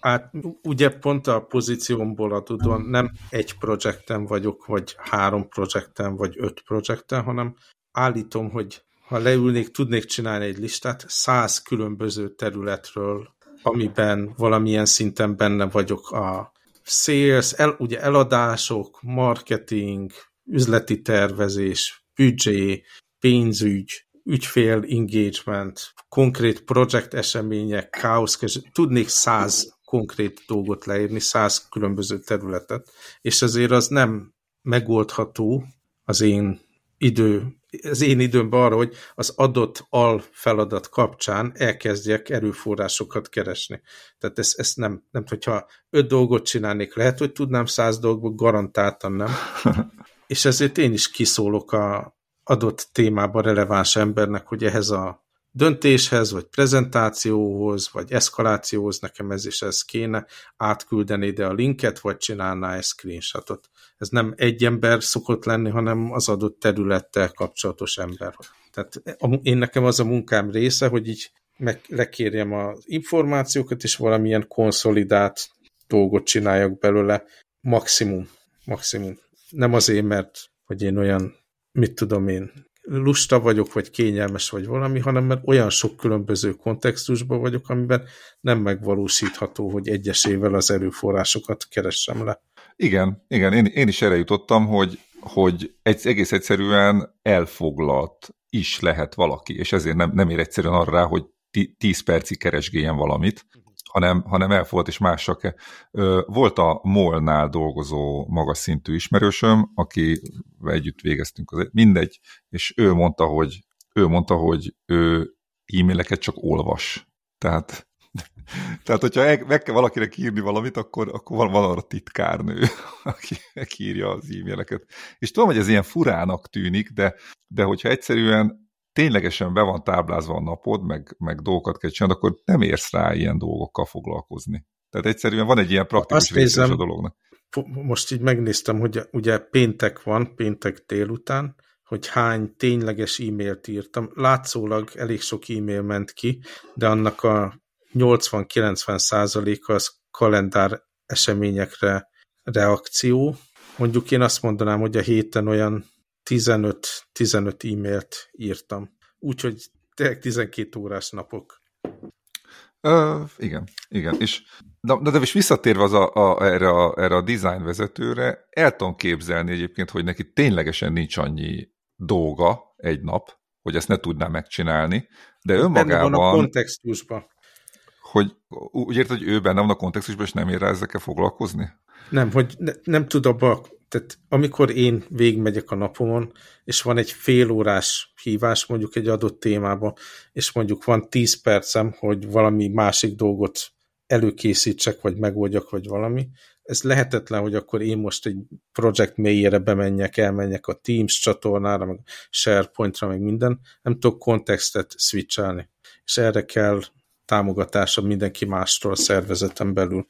hát ugye pont a pozíciómból adódóan nem egy projekten vagyok, vagy három projekten, vagy öt projekten, hanem állítom, hogy ha leülnék, tudnék csinálni egy listát száz különböző területről, amiben valamilyen szinten benne vagyok a sales, el, ugye eladások, marketing, üzleti tervezés, büdzsé, pénzügy, ügyfél engagement, konkrét projekt események, káosz, tudnék száz konkrét dolgot leírni, száz különböző területet, és azért az nem megoldható az én idő, az én időmben arra, hogy az adott al feladat kapcsán elkezdjek erőforrásokat keresni. Tehát ezt, ezt nem, nem, hogyha öt dolgot csinálnék, lehet, hogy tudnám száz dolgot, garantáltan nem. És ezért én is kiszólok a adott témában releváns embernek, hogy ehhez a döntéshez, vagy prezentációhoz, vagy eszkalációhoz, nekem ez is ez kéne, átküldeni ide a linket, vagy csinálná egy screenshotot. Ez nem egy ember szokott lenni, hanem az adott területtel kapcsolatos ember. Tehát én nekem az a munkám része, hogy így meg lekérjem az információkat, és valamilyen konszolidált dolgot csináljak belőle maximum. Maximum. Nem azért, mert hogy én olyan, mit tudom én, lusta vagyok, vagy kényelmes, vagy valami, hanem mert olyan sok különböző kontextusban vagyok, amiben nem megvalósítható, hogy egyesével az erőforrásokat keressem le. Igen, igen, én, én is erre jutottam, hogy, hogy egy, egész egyszerűen elfoglalt is lehet valaki, és ezért nem, nem ér egyszerűen arra hogy 10 percig keresgéljen valamit, hanem, hanem elfolt és mások. Volt a Molnál dolgozó magas szintű ismerősöm, aki együtt végeztünk, az, mindegy, és ő mondta, hogy ő mondta, hogy ő e-maileket csak olvas. Tehát, tehát hogyha meg kell valakinek írni valamit, akkor, akkor van, van arra titkárnő, aki írja az e-maileket. És tudom, hogy ez ilyen furának tűnik, de, de hogyha egyszerűen ténylegesen be van táblázva a napod, meg, meg dolgokat kell csinálni, akkor nem érsz rá ilyen dolgokkal foglalkozni. Tehát egyszerűen van egy ilyen praktikus része a dolognak. Most így megnéztem, hogy ugye péntek van, péntek délután, hogy hány tényleges e-mailt írtam. Látszólag elég sok e-mail ment ki, de annak a 80-90 százaléka az kalendár eseményekre reakció. Mondjuk én azt mondanám, hogy a héten olyan 15, 15 e-mailt írtam. Úgyhogy tényleg 12 órás napok. Ö, igen, igen. És, de, de, de is visszatérve az a, a, erre, a, erre a design vezetőre, el tudom képzelni egyébként, hogy neki ténylegesen nincs annyi dolga egy nap, hogy ezt ne tudná megcsinálni, de önmagában... Benne van a kontextusban. Hogy úgy érted, hogy ő benne van a kontextusban, és nem ér rá ezekkel foglalkozni? Nem, hogy ne, nem tud abba tehát amikor én végigmegyek a napomon, és van egy fél órás hívás mondjuk egy adott témába, és mondjuk van 10 percem, hogy valami másik dolgot előkészítsek, vagy megoldjak, vagy valami, ez lehetetlen, hogy akkor én most egy projekt mélyére bemenjek, elmenjek a Teams csatornára, meg SharePointra, meg minden, nem tudok kontextet switchelni. És erre kell támogatása mindenki mástól a szervezeten belül.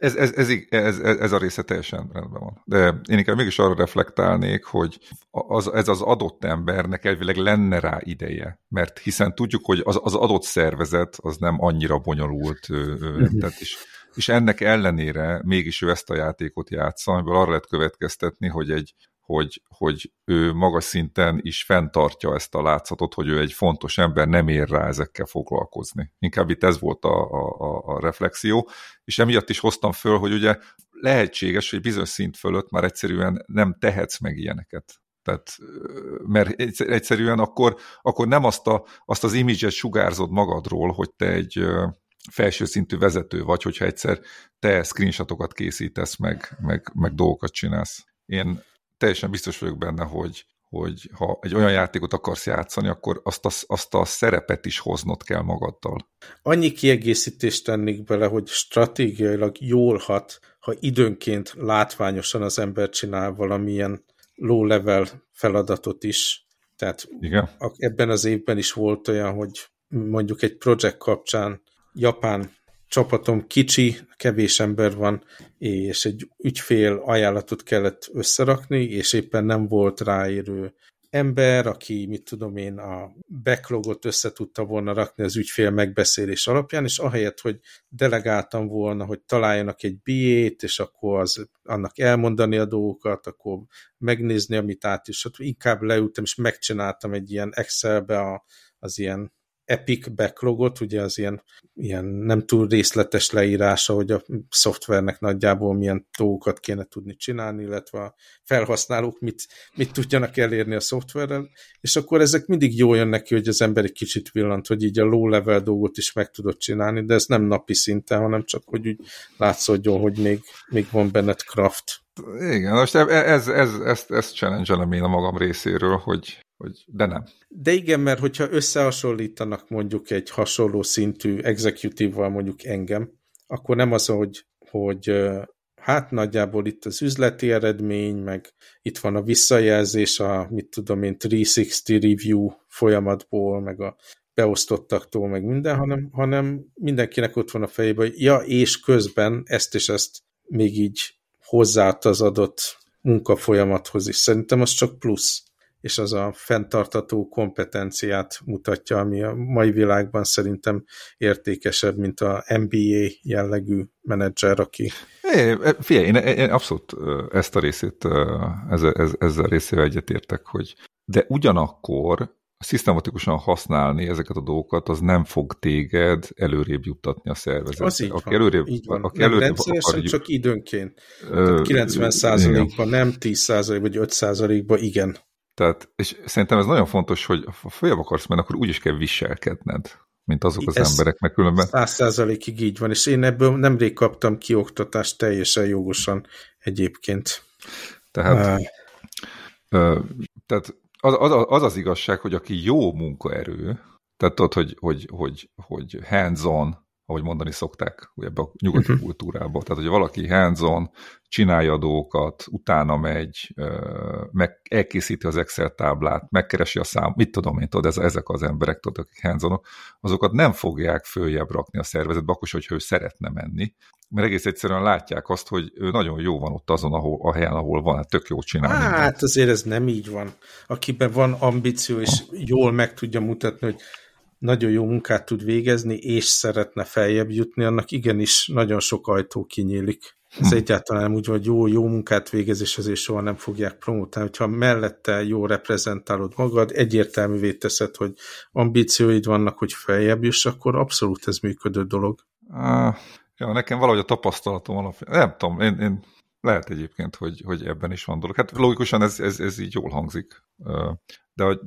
Ez, ez, ez, ez, ez a része teljesen rendben van. De én inkább mégis arra reflektálnék, hogy az, ez az adott embernek elvileg lenne rá ideje, mert hiszen tudjuk, hogy az, az adott szervezet az nem annyira bonyolult, uh-huh. tehát is, és ennek ellenére mégis ő ezt a játékot játsza, amiből arra lehet következtetni, hogy egy, hogy, hogy ő magas szinten is fenntartja ezt a látszatot, hogy ő egy fontos ember, nem ér rá ezekkel foglalkozni. Inkább itt ez volt a, a, a reflexió, és emiatt is hoztam föl, hogy ugye lehetséges, hogy bizonyos szint fölött már egyszerűen nem tehetsz meg ilyeneket. Tehát, mert egyszerűen akkor, akkor nem azt, a, azt az imidzset sugárzod magadról, hogy te egy felső szintű vezető vagy, hogyha egyszer te screenshotokat készítesz, meg, meg, meg dolgokat csinálsz. Én teljesen biztos vagyok benne, hogy, hogy ha egy olyan játékot akarsz játszani, akkor azt a, azt a szerepet is hoznod kell magaddal. Annyi kiegészítést tennék bele, hogy stratégiailag jól hat, ha időnként látványosan az ember csinál valamilyen low-level feladatot is. Tehát Igen. ebben az évben is volt olyan, hogy mondjuk egy projekt kapcsán japán csapatom kicsi, kevés ember van, és egy ügyfél ajánlatot kellett összerakni, és éppen nem volt ráérő ember, aki, mit tudom én, a backlogot össze tudta volna rakni az ügyfél megbeszélés alapján, és ahelyett, hogy delegáltam volna, hogy találjanak egy BA-t, és akkor az, annak elmondani a dolgokat, akkor megnézni, amit át is, inkább leültem, és megcsináltam egy ilyen Excelbe a, az ilyen Epic backlogot, ugye az ilyen, ilyen nem túl részletes leírása, hogy a szoftvernek nagyjából milyen dolgokat kéne tudni csinálni, illetve a felhasználók mit, mit tudjanak elérni a szoftverrel, és akkor ezek mindig jól jön neki, hogy az ember egy kicsit villant, hogy így a low-level dolgot is meg tudod csinálni, de ez nem napi szinten, hanem csak, hogy úgy látszódjon, hogy még, még van benned craft. Igen, most ez, ez, ez, ezt, ezt challenge én a magam részéről, hogy, hogy de nem. De igen, mert hogyha összehasonlítanak mondjuk egy hasonló szintű executive mondjuk engem, akkor nem az, hogy, hogy hát nagyjából itt az üzleti eredmény, meg itt van a visszajelzés, a mit tudom én, 360 review folyamatból, meg a beosztottaktól, meg minden, hanem, hanem mindenkinek ott van a fejében, hogy ja, és közben ezt és ezt még így hozzáadta az adott munkafolyamathoz is. Szerintem az csak plusz és az a fenntartató kompetenciát mutatja, ami a mai világban szerintem értékesebb, mint a MBA jellegű menedzser, aki... É, figyelj, én, én abszolút ezt a részét, ezzel, ezzel részével egyetértek, hogy de ugyanakkor szisztematikusan használni ezeket a dolgokat, az nem fog téged előrébb juttatni a szervezetbe. Az így aki van. Előrébb, így van. Aki nem előrébb akar, csak időnként. Ö, 90%-ban nem, 10% vagy 5%-ban igen. Tehát, és szerintem ez nagyon fontos, hogy ha följebb akarsz menni, akkor úgy is kell viselkedned, mint azok az ez emberek, meg különben... Száz százalékig így van, és én ebből nemrég kaptam kioktatást teljesen jogosan egyébként. Tehát, uh, uh, tehát az, az, az az igazság, hogy aki jó munkaerő, tehát tudod, hogy, hogy, hogy, hogy hands-on, ahogy mondani szokták ebbe a nyugati uh-huh. kultúrába. Tehát, hogy valaki hands-on csinálja a dolgokat, utána megy, meg elkészíti az Excel táblát, megkeresi a szám, mit tudom én, tudod, ezek az emberek, tudod, akik hands azokat nem fogják följebb rakni a szervezetbe, akkor hogyha ő szeretne menni, mert egész egyszerűen látják azt, hogy ő nagyon jó van ott azon, ahol, a helyen, ahol van, hát tök jó csinálni. Hát mindent. azért ez nem így van. Akiben van ambíció, és jól meg tudja mutatni, hogy nagyon jó munkát tud végezni, és szeretne feljebb jutni, annak igenis nagyon sok ajtó kinyílik. Ez hm. egyáltalán nem úgy, hogy jó, jó munkát végez, és azért soha nem fogják promotálni. Hogyha mellette jó reprezentálod magad, egyértelművé teszed, hogy ambícióid vannak, hogy feljebb juss, akkor abszolút ez működő dolog. Ah, ja, nekem valahogy a tapasztalatom alapján, nem tudom, én, én lehet egyébként, hogy, hogy ebben is van dolog. Hát logikusan ez, ez, ez így jól hangzik, de a,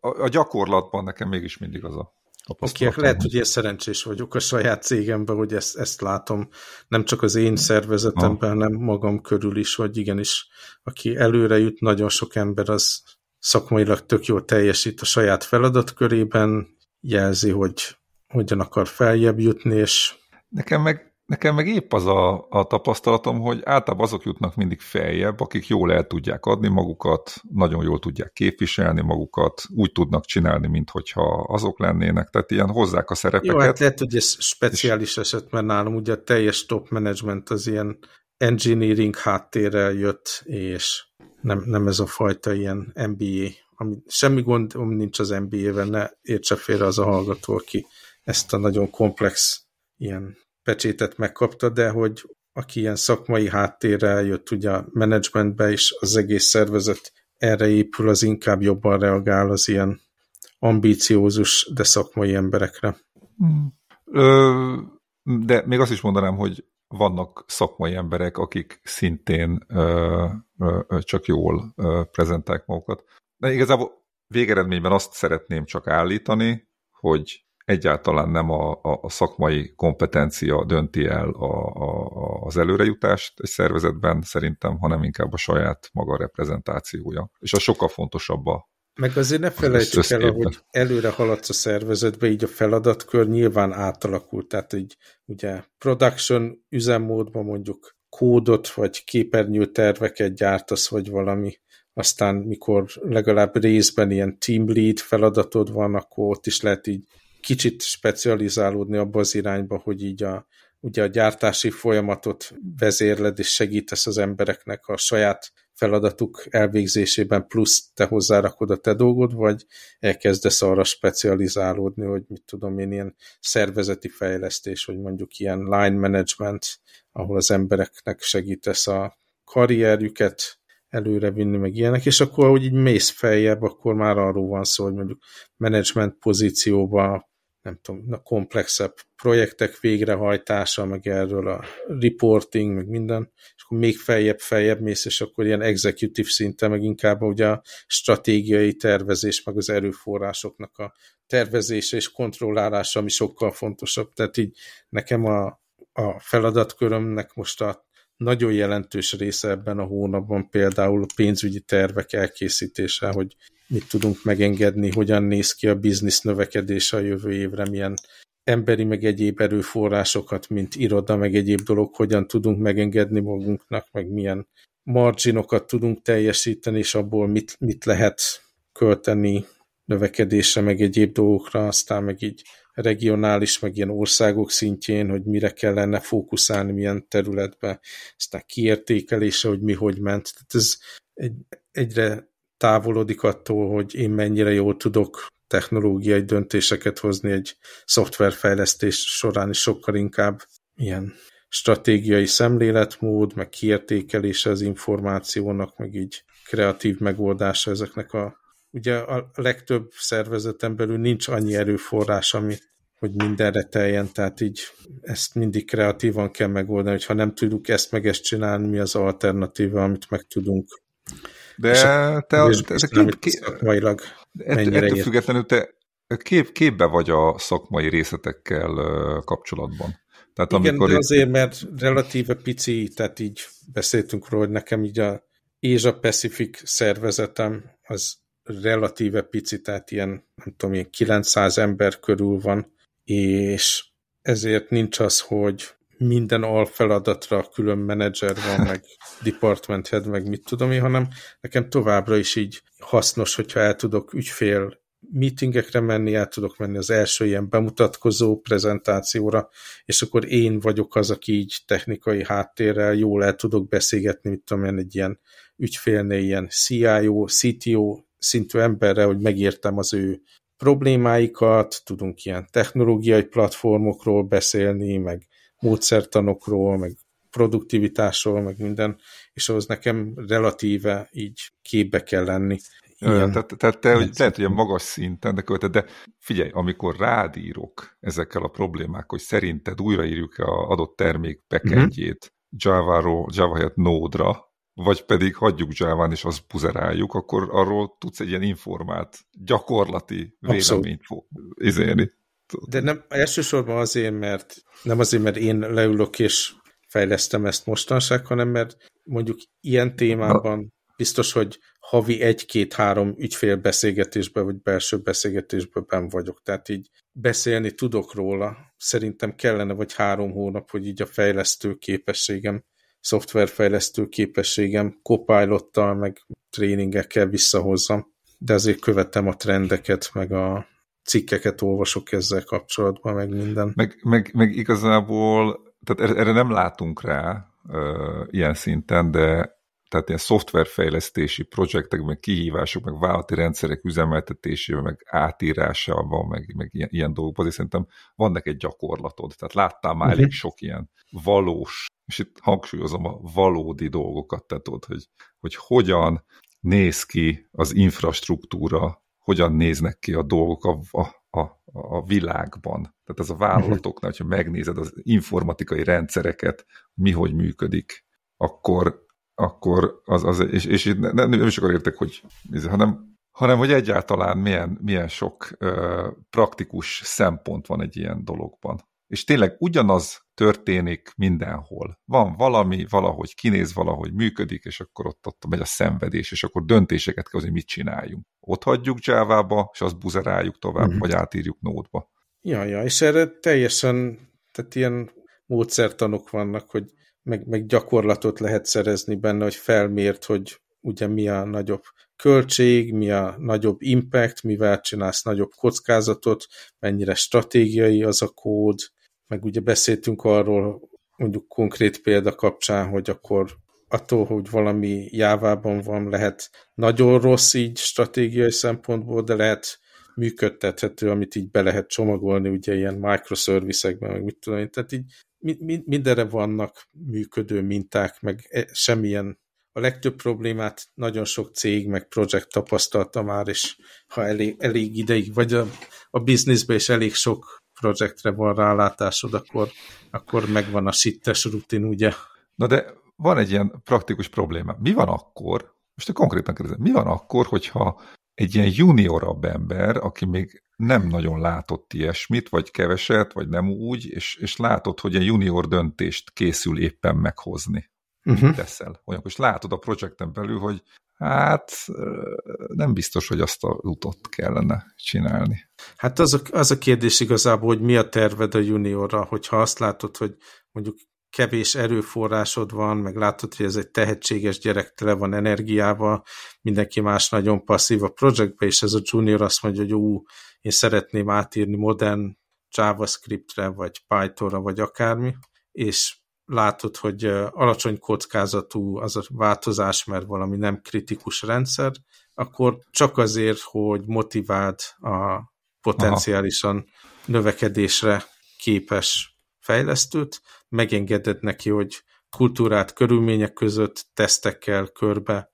a, a gyakorlatban nekem mégis mindig az a Oké, lehet, hogy én szerencsés vagyok a saját cégemben, hogy ezt, ezt látom, nem csak az én szervezetemben, hanem magam körül is, hogy igenis, aki előre jut, nagyon sok ember az szakmailag tök jól teljesít a saját feladatkörében, jelzi, hogy hogyan akar feljebb jutni, és Nekem meg Nekem meg épp az a, a tapasztalatom, hogy általában azok jutnak mindig feljebb, akik jól el tudják adni magukat, nagyon jól tudják képviselni magukat, úgy tudnak csinálni, mintha azok lennének, tehát ilyen hozzák a szerepeket. Jó, hát lehet, hogy ez speciális és... eset, mert nálam ugye a teljes top management az ilyen engineering háttérrel jött, és nem, nem ez a fajta ilyen MBA, ami semmi gond nincs az MBA-vel, ne értse félre az a hallgató, aki ezt a nagyon komplex ilyen pecsétet megkapta, de hogy aki ilyen szakmai háttérrel jött ugye a menedzsmentbe, és az egész szervezet erre épül, az inkább jobban reagál az ilyen ambíciózus, de szakmai emberekre. Hmm. Ö, de még azt is mondanám, hogy vannak szakmai emberek, akik szintén ö, ö, csak jól ö, prezentálják magukat. De igazából végeredményben azt szeretném csak állítani, hogy egyáltalán nem a, a, a szakmai kompetencia dönti el a, a, az előrejutást egy szervezetben szerintem, hanem inkább a saját maga reprezentációja. És az sokkal fontosabb a meg azért ne felejtsük el, hogy előre haladsz a szervezetbe, így a feladatkör nyilván átalakult. Tehát így ugye production üzemmódban mondjuk kódot vagy képernyőterveket gyártasz, vagy valami. Aztán mikor legalább részben ilyen team lead feladatod van, akkor ott is lehet így kicsit specializálódni abba az irányba, hogy így a, ugye a gyártási folyamatot vezérled és segítesz az embereknek a saját feladatuk elvégzésében plusz te hozzárakod a te dolgod, vagy elkezdesz arra specializálódni, hogy mit tudom én, ilyen szervezeti fejlesztés, vagy mondjuk ilyen line management, ahol az embereknek segítesz a karrierjüket előre vinni, meg ilyenek, és akkor, hogy így mész feljebb, akkor már arról van szó, hogy mondjuk management pozícióba nem tudom, a komplexebb projektek végrehajtása, meg erről a reporting, meg minden, és akkor még feljebb, feljebb mész, és akkor ilyen executive szinten, meg inkább ugye a stratégiai tervezés, meg az erőforrásoknak a tervezése és kontrollálása, ami sokkal fontosabb. Tehát így nekem a, a feladatkörömnek most a nagyon jelentős része ebben a hónapban például a pénzügyi tervek elkészítése, hogy mit tudunk megengedni, hogyan néz ki a biznisz növekedése a jövő évre, milyen emberi meg egyéb erőforrásokat, mint iroda, meg egyéb dolog, hogyan tudunk megengedni magunknak, meg milyen marginokat tudunk teljesíteni, és abból mit, mit lehet költeni növekedésre, meg egyéb dolgokra, aztán meg így regionális, meg ilyen országok szintjén, hogy mire kellene fókuszálni, milyen területbe, aztán kiértékelése, hogy mi hogy ment. Tehát ez egy, egyre távolodik attól, hogy én mennyire jól tudok technológiai döntéseket hozni egy szoftverfejlesztés során is sokkal inkább ilyen stratégiai szemléletmód, meg kiértékelése az információnak, meg így kreatív megoldása ezeknek a ugye a legtöbb szervezeten belül nincs annyi erőforrás, ami, hogy mindenre teljen, tehát így ezt mindig kreatívan kell megoldani, hogy ha nem tudjuk ezt meg ezt csinálni, mi az alternatíva, amit meg tudunk. De te, te, te kép, kép, szakmailag ettől függetlenül te kép, képbe vagy a szakmai részletekkel kapcsolatban. Tehát Igen, amikor de azért, mert relatíve pici, tehát így beszéltünk róla, hogy nekem így a Asia Pacific szervezetem az relatíve pici, tehát ilyen, nem tudom, ilyen 900 ember körül van, és ezért nincs az, hogy minden alfeladatra külön menedzser van, meg department head, meg mit tudom én, hanem nekem továbbra is így hasznos, hogyha el tudok ügyfél meetingekre menni, el tudok menni az első ilyen bemutatkozó prezentációra, és akkor én vagyok az, aki így technikai háttérrel jól el tudok beszélgetni, mit tudom én, egy ilyen ügyfélnél ilyen CIO, CTO szintű emberre, hogy megértem az ő problémáikat, tudunk ilyen technológiai platformokról beszélni, meg módszertanokról, meg produktivitásról, meg minden, és ahhoz nekem relatíve így képbe kell lenni. Ilyen. Tehát, tehát te hogy lehet, hogy a magas szinten, de követed, de figyelj, amikor rádírok ezekkel a problémák, hogy szerinted újraírjuk a adott termék backendjét uh -huh. Java-ról, Java helyett Node-ra, vagy pedig hagyjuk Java-n és azt buzeráljuk, akkor arról tudsz egy ilyen informált, gyakorlati véleményt izélni. De nem elsősorban azért, mert nem azért, mert én leülök és fejlesztem ezt mostanság, hanem mert mondjuk ilyen témában biztos, hogy havi egy-két-három ügyfél beszélgetésben, vagy belső beszélgetésben ben vagyok. Tehát így beszélni tudok róla. Szerintem kellene vagy három hónap, hogy így a fejlesztő képességem szoftverfejlesztő képességem copilottal, meg tréningekkel visszahozzam, de azért követem a trendeket, meg a cikkeket olvasok ezzel kapcsolatban, meg minden. Meg, meg, meg igazából, tehát erre nem látunk rá ilyen szinten, de tehát ilyen szoftverfejlesztési projektek, meg kihívások, meg vállalati rendszerek üzemeltetésével, meg átírásával, meg, meg ilyen, ilyen dolgokban, azért szerintem van neked gyakorlatod. Tehát láttál már elég sok ilyen valós, és itt hangsúlyozom a valódi dolgokat, tehát tudod, hogy, hogy hogyan néz ki az infrastruktúra, hogyan néznek ki a dolgok a, a, a, a világban. Tehát ez a vállalatoknál, hogyha megnézed az informatikai rendszereket, mi hogy működik, akkor, akkor az, az és, és nem, nem is akar értek, hogy hanem, hanem hogy egyáltalán milyen, milyen sok uh, praktikus szempont van egy ilyen dologban. És tényleg ugyanaz történik mindenhol. Van valami, valahogy kinéz, valahogy működik, és akkor ott, ott megy a szenvedés, és akkor döntéseket kell, hogy mit csináljunk. Ott hagyjuk Java-ba, és azt buzeráljuk tovább, mm. vagy átírjuk Node-ba. Ja, ja, és erre teljesen, tehát ilyen módszertanok vannak, hogy meg, meg gyakorlatot lehet szerezni benne, hogy felmért, hogy ugye mi a nagyobb költség, mi a nagyobb impact, mivel csinálsz nagyobb kockázatot, mennyire stratégiai az a kód, meg ugye beszéltünk arról, mondjuk konkrét példa kapcsán, hogy akkor attól, hogy valami jávában van, lehet nagyon rossz így stratégiai szempontból, de lehet működtethető, amit így be lehet csomagolni, ugye ilyen microservice-ekben, meg mit tudom én, tehát így mindenre vannak működő minták, meg e, semmilyen a legtöbb problémát nagyon sok cég, meg projekt tapasztalta már, és ha elég, elég ideig, vagy a, a bizniszben is elég sok projektre van rálátásod, akkor, akkor megvan a sittes rutin, ugye? Na de van egy ilyen praktikus probléma. Mi van akkor, most konkrétan kérdezem, mi van akkor, hogyha egy ilyen juniorabb ember, aki még nem nagyon látott ilyesmit, vagy keveset, vagy nem úgy, és, és látod, hogy egy junior döntést készül éppen meghozni. Uh -huh. Mit teszel? Olyan, és látod a projekten belül, hogy hát nem biztos, hogy azt a utat kellene csinálni. Hát az a, az a kérdés igazából, hogy mi a terved a juniorra, hogyha azt látod, hogy mondjuk kevés erőforrásod van, meg látod, hogy ez egy tehetséges gyerek, tele van energiával, mindenki más nagyon passzív a projektbe, és ez a junior azt mondja, hogy ú, én szeretném átírni modern JavaScriptre, vagy Pythonra, vagy akármi, és látod, hogy alacsony kockázatú az a változás, mert valami nem kritikus rendszer, akkor csak azért, hogy motiváld a potenciálisan Aha. növekedésre képes fejlesztőt, megengeded neki, hogy kultúrát körülmények között tesztekkel körbe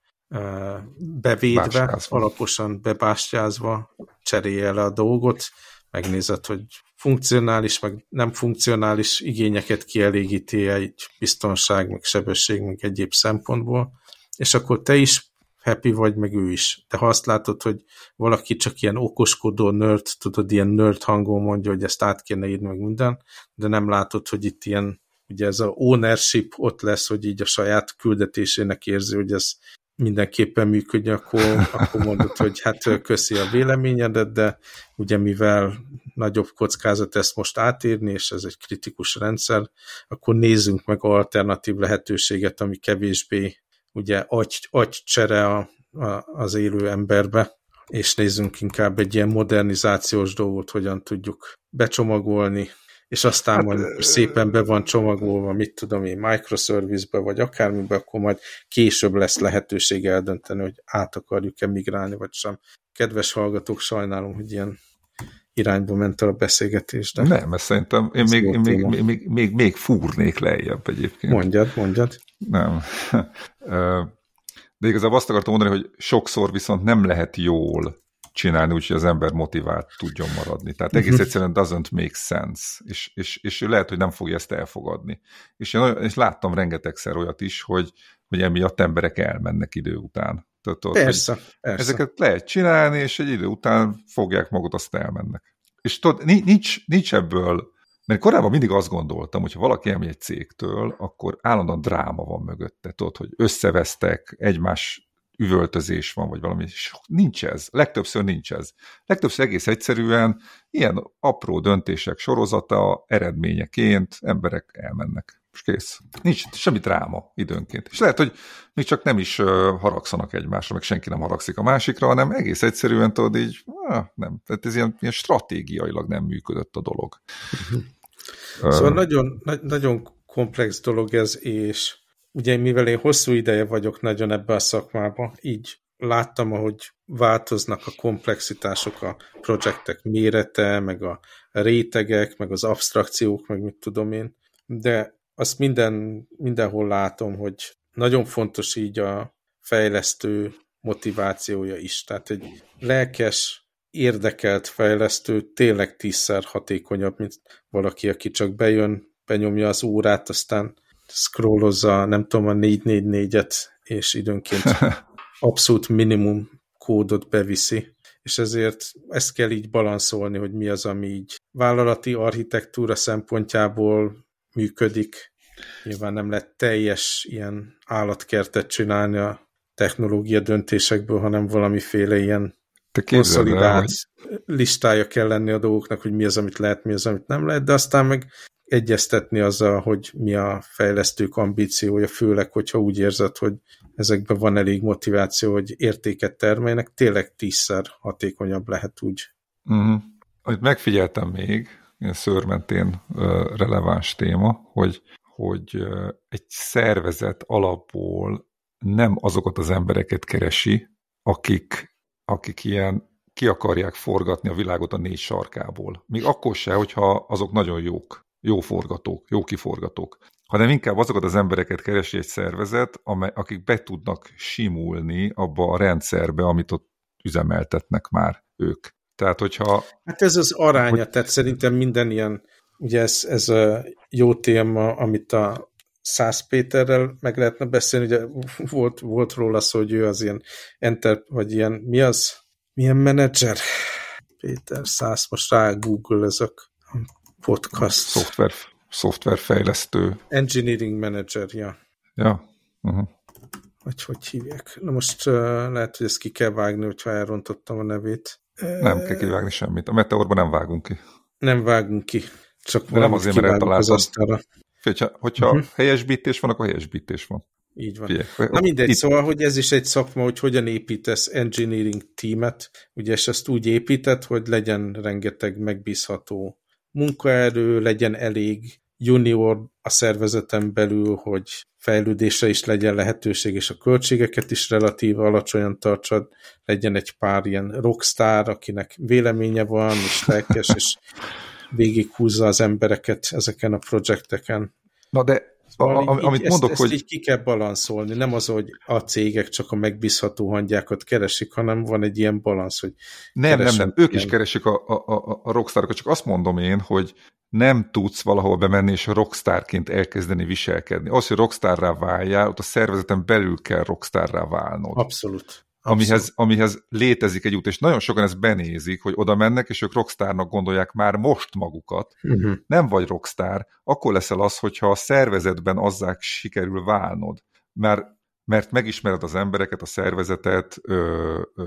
bevédve, Bástyázva. alaposan bebástyázva cserélje le a dolgot, megnézed, hogy funkcionális, meg nem funkcionális igényeket kielégíti egy biztonság, meg sebesség, meg egyéb szempontból, és akkor te is happy vagy, meg ő is. De ha azt látod, hogy valaki csak ilyen okoskodó nerd, tudod, ilyen nerd hangon mondja, hogy ezt át kéne írni, meg minden, de nem látod, hogy itt ilyen, ugye ez a ownership ott lesz, hogy így a saját küldetésének érzi, hogy ez mindenképpen működjön, akkor, akkor mondod, hogy hát köszi a véleményedet, de ugye mivel nagyobb kockázat ezt most átírni, és ez egy kritikus rendszer, akkor nézzünk meg alternatív lehetőséget, ami kevésbé ugye agy, agycsere a, a, az élő emberbe, és nézzünk inkább egy ilyen modernizációs dolgot, hogyan tudjuk becsomagolni, és aztán hát, majd szépen be van csomagolva, mit tudom én, microservice-be, vagy akármibe, akkor majd később lesz lehetőség eldönteni, hogy át akarjuk-e migrálni, vagy sem. Kedves hallgatók, sajnálom, hogy ilyen irányba ment a beszélgetés. De nem, mert szerintem én még, én még, még, még, még, még fúrnék lejjebb egyébként. Mondjad, mondjad. Nem. De igazából azt akartam mondani, hogy sokszor viszont nem lehet jól csinálni, úgyhogy az ember motivált tudjon maradni. Tehát egész mhm. egyszerűen doesn't make sense, és, és, és lehet, hogy nem fogja ezt elfogadni. És én, és láttam rengetegszer olyat is, hogy, hogy emiatt emberek elmennek idő után. Tehát, persze, persze. Ezeket lehet csinálni, és egy idő után fogják magukat, azt elmennek. És tudod, nincs, nincs ebből, mert korábban mindig azt gondoltam, hogy ha valaki elmegy egy cégtől, akkor állandóan dráma van mögötte, tudod, hogy összevesztek, egymás üvöltözés van, vagy valami. Nincs ez. Legtöbbször nincs ez. Legtöbbször egész egyszerűen ilyen apró döntések sorozata eredményeként emberek elmennek. És kész. Nincs semmi dráma időnként. És lehet, hogy még csak nem is haragszanak egymásra, meg senki nem haragszik a másikra, hanem egész egyszerűen tudod így, ah, nem. Tehát ez ilyen, ilyen stratégiailag nem működött a dolog. Szóval uh, nagyon, na nagyon komplex dolog ez, és ugye mivel én hosszú ideje vagyok nagyon ebbe a szakmába, így láttam, ahogy változnak a komplexitások, a projektek mérete, meg a rétegek, meg az abstrakciók, meg mit tudom én, de azt minden, mindenhol látom, hogy nagyon fontos így a fejlesztő motivációja is. Tehát egy lelkes, érdekelt fejlesztő tényleg tízszer hatékonyabb, mint valaki, aki csak bejön, benyomja az órát, aztán scrollozza, nem tudom, a 444-et, és időnként abszolút minimum kódot beviszi. És ezért ezt kell így balanszolni, hogy mi az, ami így vállalati architektúra szempontjából működik. Nyilván nem lehet teljes ilyen állatkertet csinálni a technológia döntésekből, hanem valamiféle ilyen konszolidált listája kell lenni a dolgoknak, hogy mi az, amit lehet, mi az, amit nem lehet, de aztán meg egyeztetni azzal, hogy mi a fejlesztők ambíciója, főleg, hogyha úgy érzed, hogy ezekben van elég motiváció, hogy értéket termeljenek, tényleg tízszer hatékonyabb lehet úgy. Uh-huh. Amit megfigyeltem még, szőrmentén releváns téma, hogy, hogy egy szervezet alapból nem azokat az embereket keresi, akik, akik ilyen ki akarják forgatni a világot a négy sarkából. Még akkor se, hogyha azok nagyon jók, jó forgatók, jó kiforgatók, hanem inkább azokat az embereket keresi egy szervezet, amely, akik be tudnak simulni abba a rendszerbe, amit ott üzemeltetnek már ők. Tehát, hogyha... Hát ez az aránya, hogy... tehát szerintem minden ilyen, ugye ez, ez a jó téma, amit a Szász Péterrel meg lehetne beszélni, ugye volt, volt róla szó, hogy ő az ilyen enter, vagy ilyen, mi az? Milyen menedzser? Péter Szász, most rá Google ezek podcast. Szoftver, szoftverfejlesztő. Engineering manager, ja. Ja. Uh -huh. Vagy hogy hívják. Na most uh, lehet, hogy ezt ki kell vágni, hogyha elrontottam a nevét. Nem kell kivágni semmit. A Meteorban nem vágunk ki. Nem vágunk ki. Csak De nem azért, mert az asztalra. Hogyha, hogyha uh-huh. helyesbítés van, akkor helyesbítés van. Így van. Figyelj, Na mindegy, itt... szóval, hogy ez is egy szakma, hogy hogyan építesz engineering teamet, ugye, és ezt úgy épített, hogy legyen rengeteg megbízható munkaerő, legyen elég junior a szervezeten belül, hogy fejlődésre is legyen lehetőség, és a költségeket is relatíve alacsonyan tartsad, legyen egy pár ilyen rockstar, akinek véleménye van, és lelkes, és végighúzza az embereket ezeken a projekteken. Na de Szóval a, így, amit így, mondok, ezt, hogy... Ezt így ki kell balanszolni, nem az, hogy a cégek csak a megbízható hangyákat keresik, hanem van egy ilyen balansz, hogy Nem, nem, nem, ők ilyen... is keresik a, a, a, a rockstarokat, csak azt mondom én, hogy nem tudsz valahol bemenni és rockstarként elkezdeni viselkedni. Az, hogy rockstarrá váljál, ott a szervezeten belül kell rockstarrá válnod. Abszolút amihez, amihez létezik egy út, és nagyon sokan ezt benézik, hogy oda mennek, és ők rockstárnak gondolják már most magukat. Uh-huh. Nem vagy rockstar, akkor leszel az, hogyha a szervezetben azzá sikerül válnod. Mert, mert megismered az embereket, a szervezetet,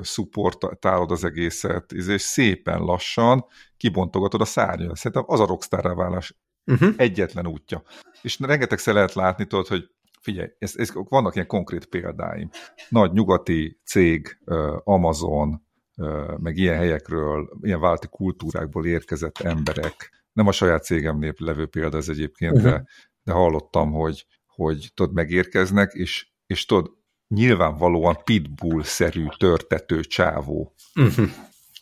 szupportálod az egészet, és szépen lassan kibontogatod a szárnyat. Szerintem az a rockstarrá válás uh-huh. egyetlen útja. És rengetegszer lehet látni, tudod, hogy figyelj, ez, ez, vannak ilyen konkrét példáim. Nagy nyugati cég, Amazon, meg ilyen helyekről, ilyen válti kultúrákból érkezett emberek, nem a saját cégemnél levő példa ez egyébként, uh -huh. de, de hallottam, hogy, hogy tudod, megérkeznek, és, és tudod, nyilvánvalóan pitbull-szerű törtető csávó. Uh -huh.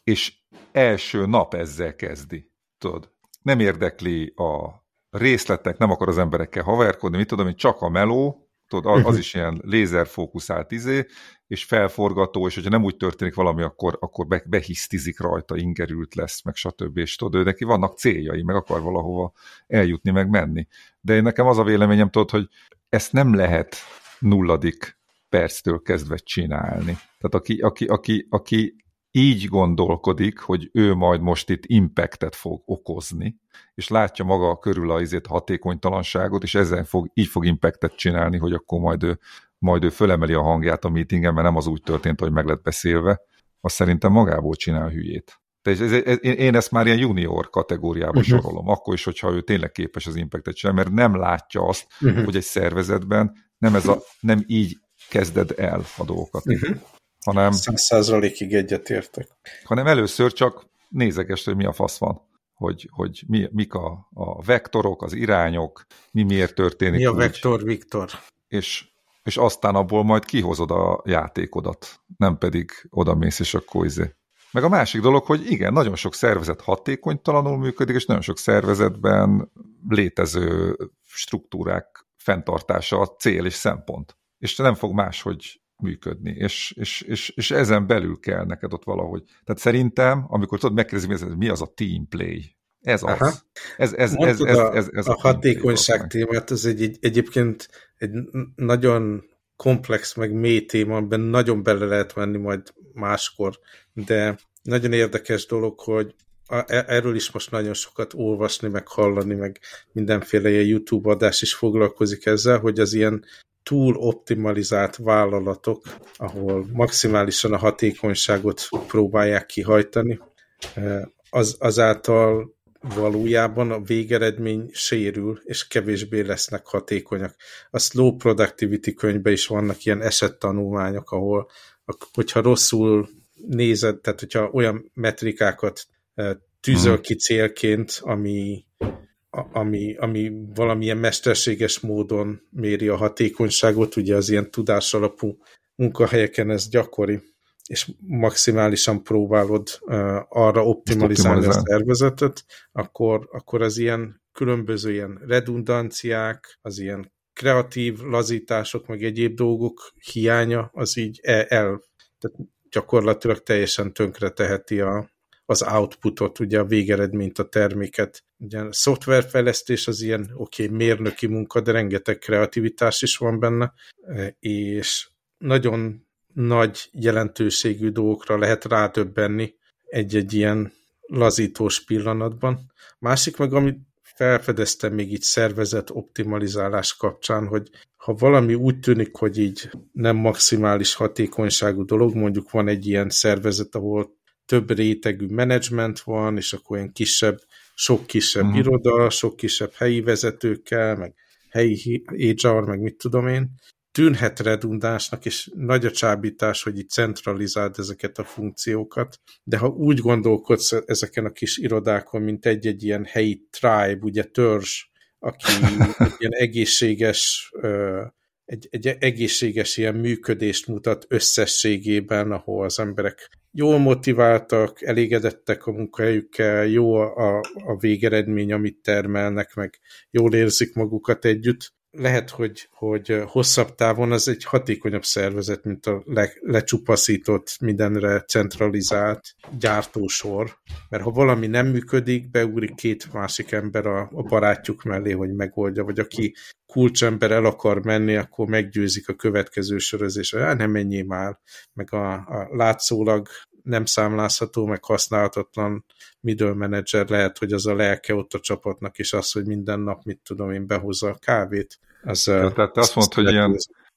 És első nap ezzel kezdi, tudod. Nem érdekli a részletek, nem akar az emberekkel haverkodni, mit tudom, hogy csak a meló, tudod, az is ilyen lézerfókuszált izé, és felforgató, és hogyha nem úgy történik valami, akkor, akkor be, behisztizik rajta, ingerült lesz, meg stb. És tudod, ő neki vannak céljai, meg akar valahova eljutni, meg menni. De én nekem az a véleményem, tudod, hogy ezt nem lehet nulladik perctől kezdve csinálni. Tehát aki, aki, aki, aki így gondolkodik, hogy ő majd most itt impactet fog okozni, és látja maga körül a izét hatékonytalanságot, és ezzel fog, így fog impactet csinálni, hogy akkor majd ő, majd ő fölemeli a hangját a meetingen, mert nem az úgy történt, hogy meg lett beszélve, azt szerintem magából csinál hülyét. Tehát ez, ez, én ezt már ilyen junior kategóriába uh-huh. sorolom, akkor is, hogyha ő tényleg képes az impactet csinálni, mert nem látja azt, uh-huh. hogy egy szervezetben nem, ez a, nem így kezded el a dolgokat. Uh-huh hanem... Százalékig egyetértek. Hanem először csak nézeges, hogy mi a fasz van. Hogy, hogy mi, mik a, a vektorok, az irányok, mi miért történik Mi a úgy. vektor, Viktor? és, és aztán abból majd kihozod a játékodat, nem pedig oda mész, és akkor izé. Meg a másik dolog, hogy igen, nagyon sok szervezet hatékonytalanul működik, és nagyon sok szervezetben létező struktúrák fenntartása a cél és szempont. És nem fog máshogy működni, és, és, és, és ezen belül kell neked ott valahogy. Tehát szerintem, amikor tudod megkérdezni, mi az a team play, ez az. Aha. Ez, ez, ez, ez, a, ez, ez a, a hatékonyság témát, ez egy, egy, egyébként egy nagyon komplex, meg mély téma, amiben nagyon bele lehet menni majd máskor, de nagyon érdekes dolog, hogy erről is most nagyon sokat olvasni, meg hallani, meg mindenféle ilyen YouTube adás is foglalkozik ezzel, hogy az ilyen túl optimalizált vállalatok, ahol maximálisan a hatékonyságot próbálják kihajtani, e, az, azáltal valójában a végeredmény sérül, és kevésbé lesznek hatékonyak. A Slow Productivity könyvben is vannak ilyen esettanulmányok, ahol hogyha rosszul nézed, tehát hogyha olyan metrikákat tűzöl ki célként, ami, ami, ami valamilyen mesterséges módon méri a hatékonyságot, ugye az ilyen tudásalapú munkahelyeken ez gyakori, és maximálisan próbálod arra optimalizálni a szervezetet, akkor, akkor az ilyen különböző ilyen redundanciák, az ilyen kreatív lazítások, meg egyéb dolgok hiánya, az így el, el tehát gyakorlatilag teljesen tönkre teheti a, az outputot, ugye a végeredményt, a terméket. Ugye a szoftverfejlesztés az ilyen, oké, okay, mérnöki munka, de rengeteg kreativitás is van benne, és nagyon nagy jelentőségű dolgokra lehet rádöbbenni egy-egy ilyen lazítós pillanatban. Másik meg, amit felfedeztem még így szervezet optimalizálás kapcsán, hogy ha valami úgy tűnik, hogy így nem maximális hatékonyságú dolog, mondjuk van egy ilyen szervezet, ahol több rétegű menedzsment van, és akkor olyan kisebb, sok kisebb uh-huh. iroda, sok kisebb helyi vezetőkkel, meg helyi HR, meg mit tudom én, tűnhet redundánsnak, és nagy a csábítás, hogy itt centralizáld ezeket a funkciókat, de ha úgy gondolkodsz ezeken a kis irodákon, mint egy-egy ilyen helyi tribe, ugye törzs, aki egy ilyen egészséges egy, egy egészséges ilyen működést mutat összességében, ahol az emberek jól motiváltak, elégedettek a munkahelyükkel, jó a, a végeredmény, amit termelnek, meg jól érzik magukat együtt, lehet, hogy, hogy hosszabb távon az egy hatékonyabb szervezet, mint a le, lecsupaszított, mindenre centralizált gyártósor. Mert ha valami nem működik, beugrik két másik ember a, a barátjuk mellé, hogy megoldja, vagy aki kulcsember el akar menni, akkor meggyőzik a következő sörözésre, hát nem menjél már, meg a, a látszólag nem számlázható, meg használhatatlan middle manager lehet, hogy az a lelke ott a csapatnak, és az, hogy minden nap, mit tudom én, behozza a kávét. Az, tehát te azt mondod, hogy ilyen,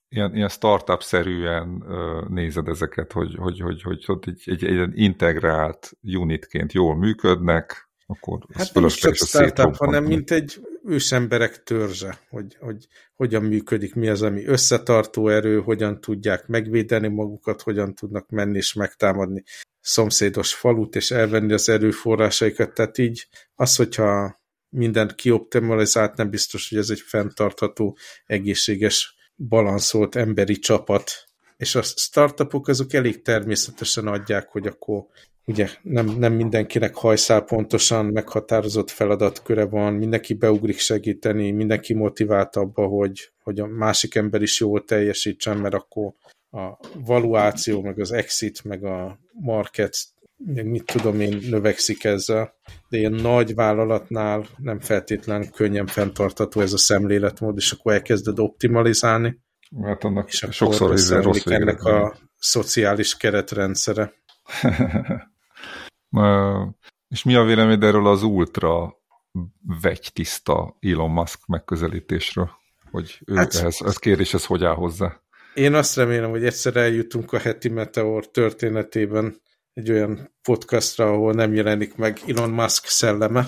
ilyen, ilyen startup-szerűen nézed ezeket, hogy, hogy, hogy, hogy, hogy egy, egy, egy integrált unitként jól működnek, akkor hát nem csak startup, hanem mint egy ősemberek törzse, hogy, hogy hogyan működik, mi az, ami összetartó erő, hogyan tudják megvédeni magukat, hogyan tudnak menni és megtámadni szomszédos falut, és elvenni az erőforrásaikat. Tehát így az, hogyha mindent kioptimalizált, nem biztos, hogy ez egy fenntartható, egészséges, balanszolt emberi csapat. És a startupok azok elég természetesen adják, hogy akkor ugye nem, nem mindenkinek hajszál pontosan meghatározott feladatköre van, mindenki beugrik segíteni, mindenki motivált abba, hogy, hogy a másik ember is jól teljesítsen, mert akkor a valuáció, meg az exit, meg a market, meg mit tudom én, növekszik ezzel, de ilyen nagy vállalatnál nem feltétlen könnyen fenntartató ez a szemléletmód, és akkor elkezded optimalizálni. Hát annak és sokszor rossz ennek a szociális keretrendszere. És mi a vélemény erről az ultra vegytiszta Elon Musk megközelítésről? Hogy ő hát, ehhez, ez kérdés, ez hogy áll hozzá? Én azt remélem, hogy egyszer eljutunk a heti Meteor történetében egy olyan podcastra, ahol nem jelenik meg Elon Musk szelleme.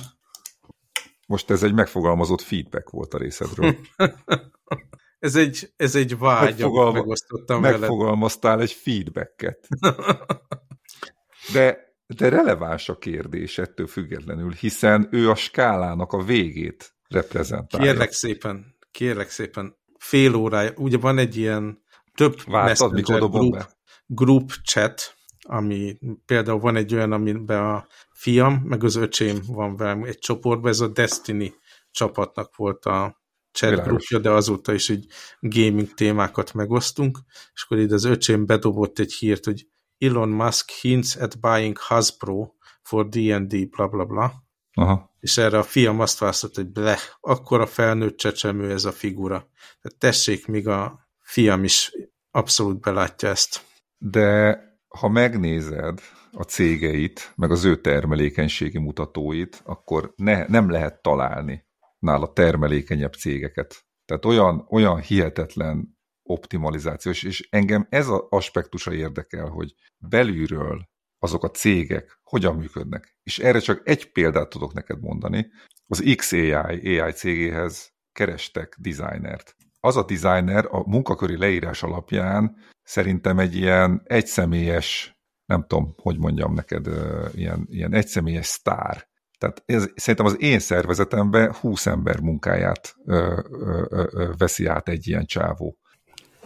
Most ez egy megfogalmazott feedback volt a részedről. ez, egy, ez egy vágy, Megfogalma, megosztottam Megfogalmaztál veled. egy feedbacket. De de releváns a kérdés ettől függetlenül, hiszen ő a skálának a végét reprezentálja. Kérlek szépen, kérlek szépen, fél órája, ugye van egy ilyen több Vártad, mikor group, be? group chat, ami például van egy olyan, amiben a fiam, meg az öcsém van velem egy csoportban, ez a Destiny csapatnak volt a chat groupja, de azóta is így gaming témákat megosztunk, és akkor itt az öcsém bedobott egy hírt, hogy Elon Musk hints at buying Hasbro for D&D, bla bla bla. Aha. És erre a fiam azt válaszolt, hogy bleh, akkor a felnőtt csecsemő ez a figura. Tehát tessék, míg a fiam is abszolút belátja ezt. De ha megnézed a cégeit, meg az ő termelékenységi mutatóit, akkor ne, nem lehet találni nála termelékenyebb cégeket. Tehát olyan, olyan hihetetlen optimalizációs, és engem ez az aspektusa érdekel, hogy belülről azok a cégek hogyan működnek. És erre csak egy példát tudok neked mondani. Az XAI AI cégéhez kerestek designert. Az a designer a munkaköri leírás alapján szerintem egy ilyen egyszemélyes, nem tudom, hogy mondjam neked, ilyen, ilyen egyszemélyes sztár. Tehát ez, szerintem az én szervezetemben 20 ember munkáját ö, ö, ö, veszi át egy ilyen csávó.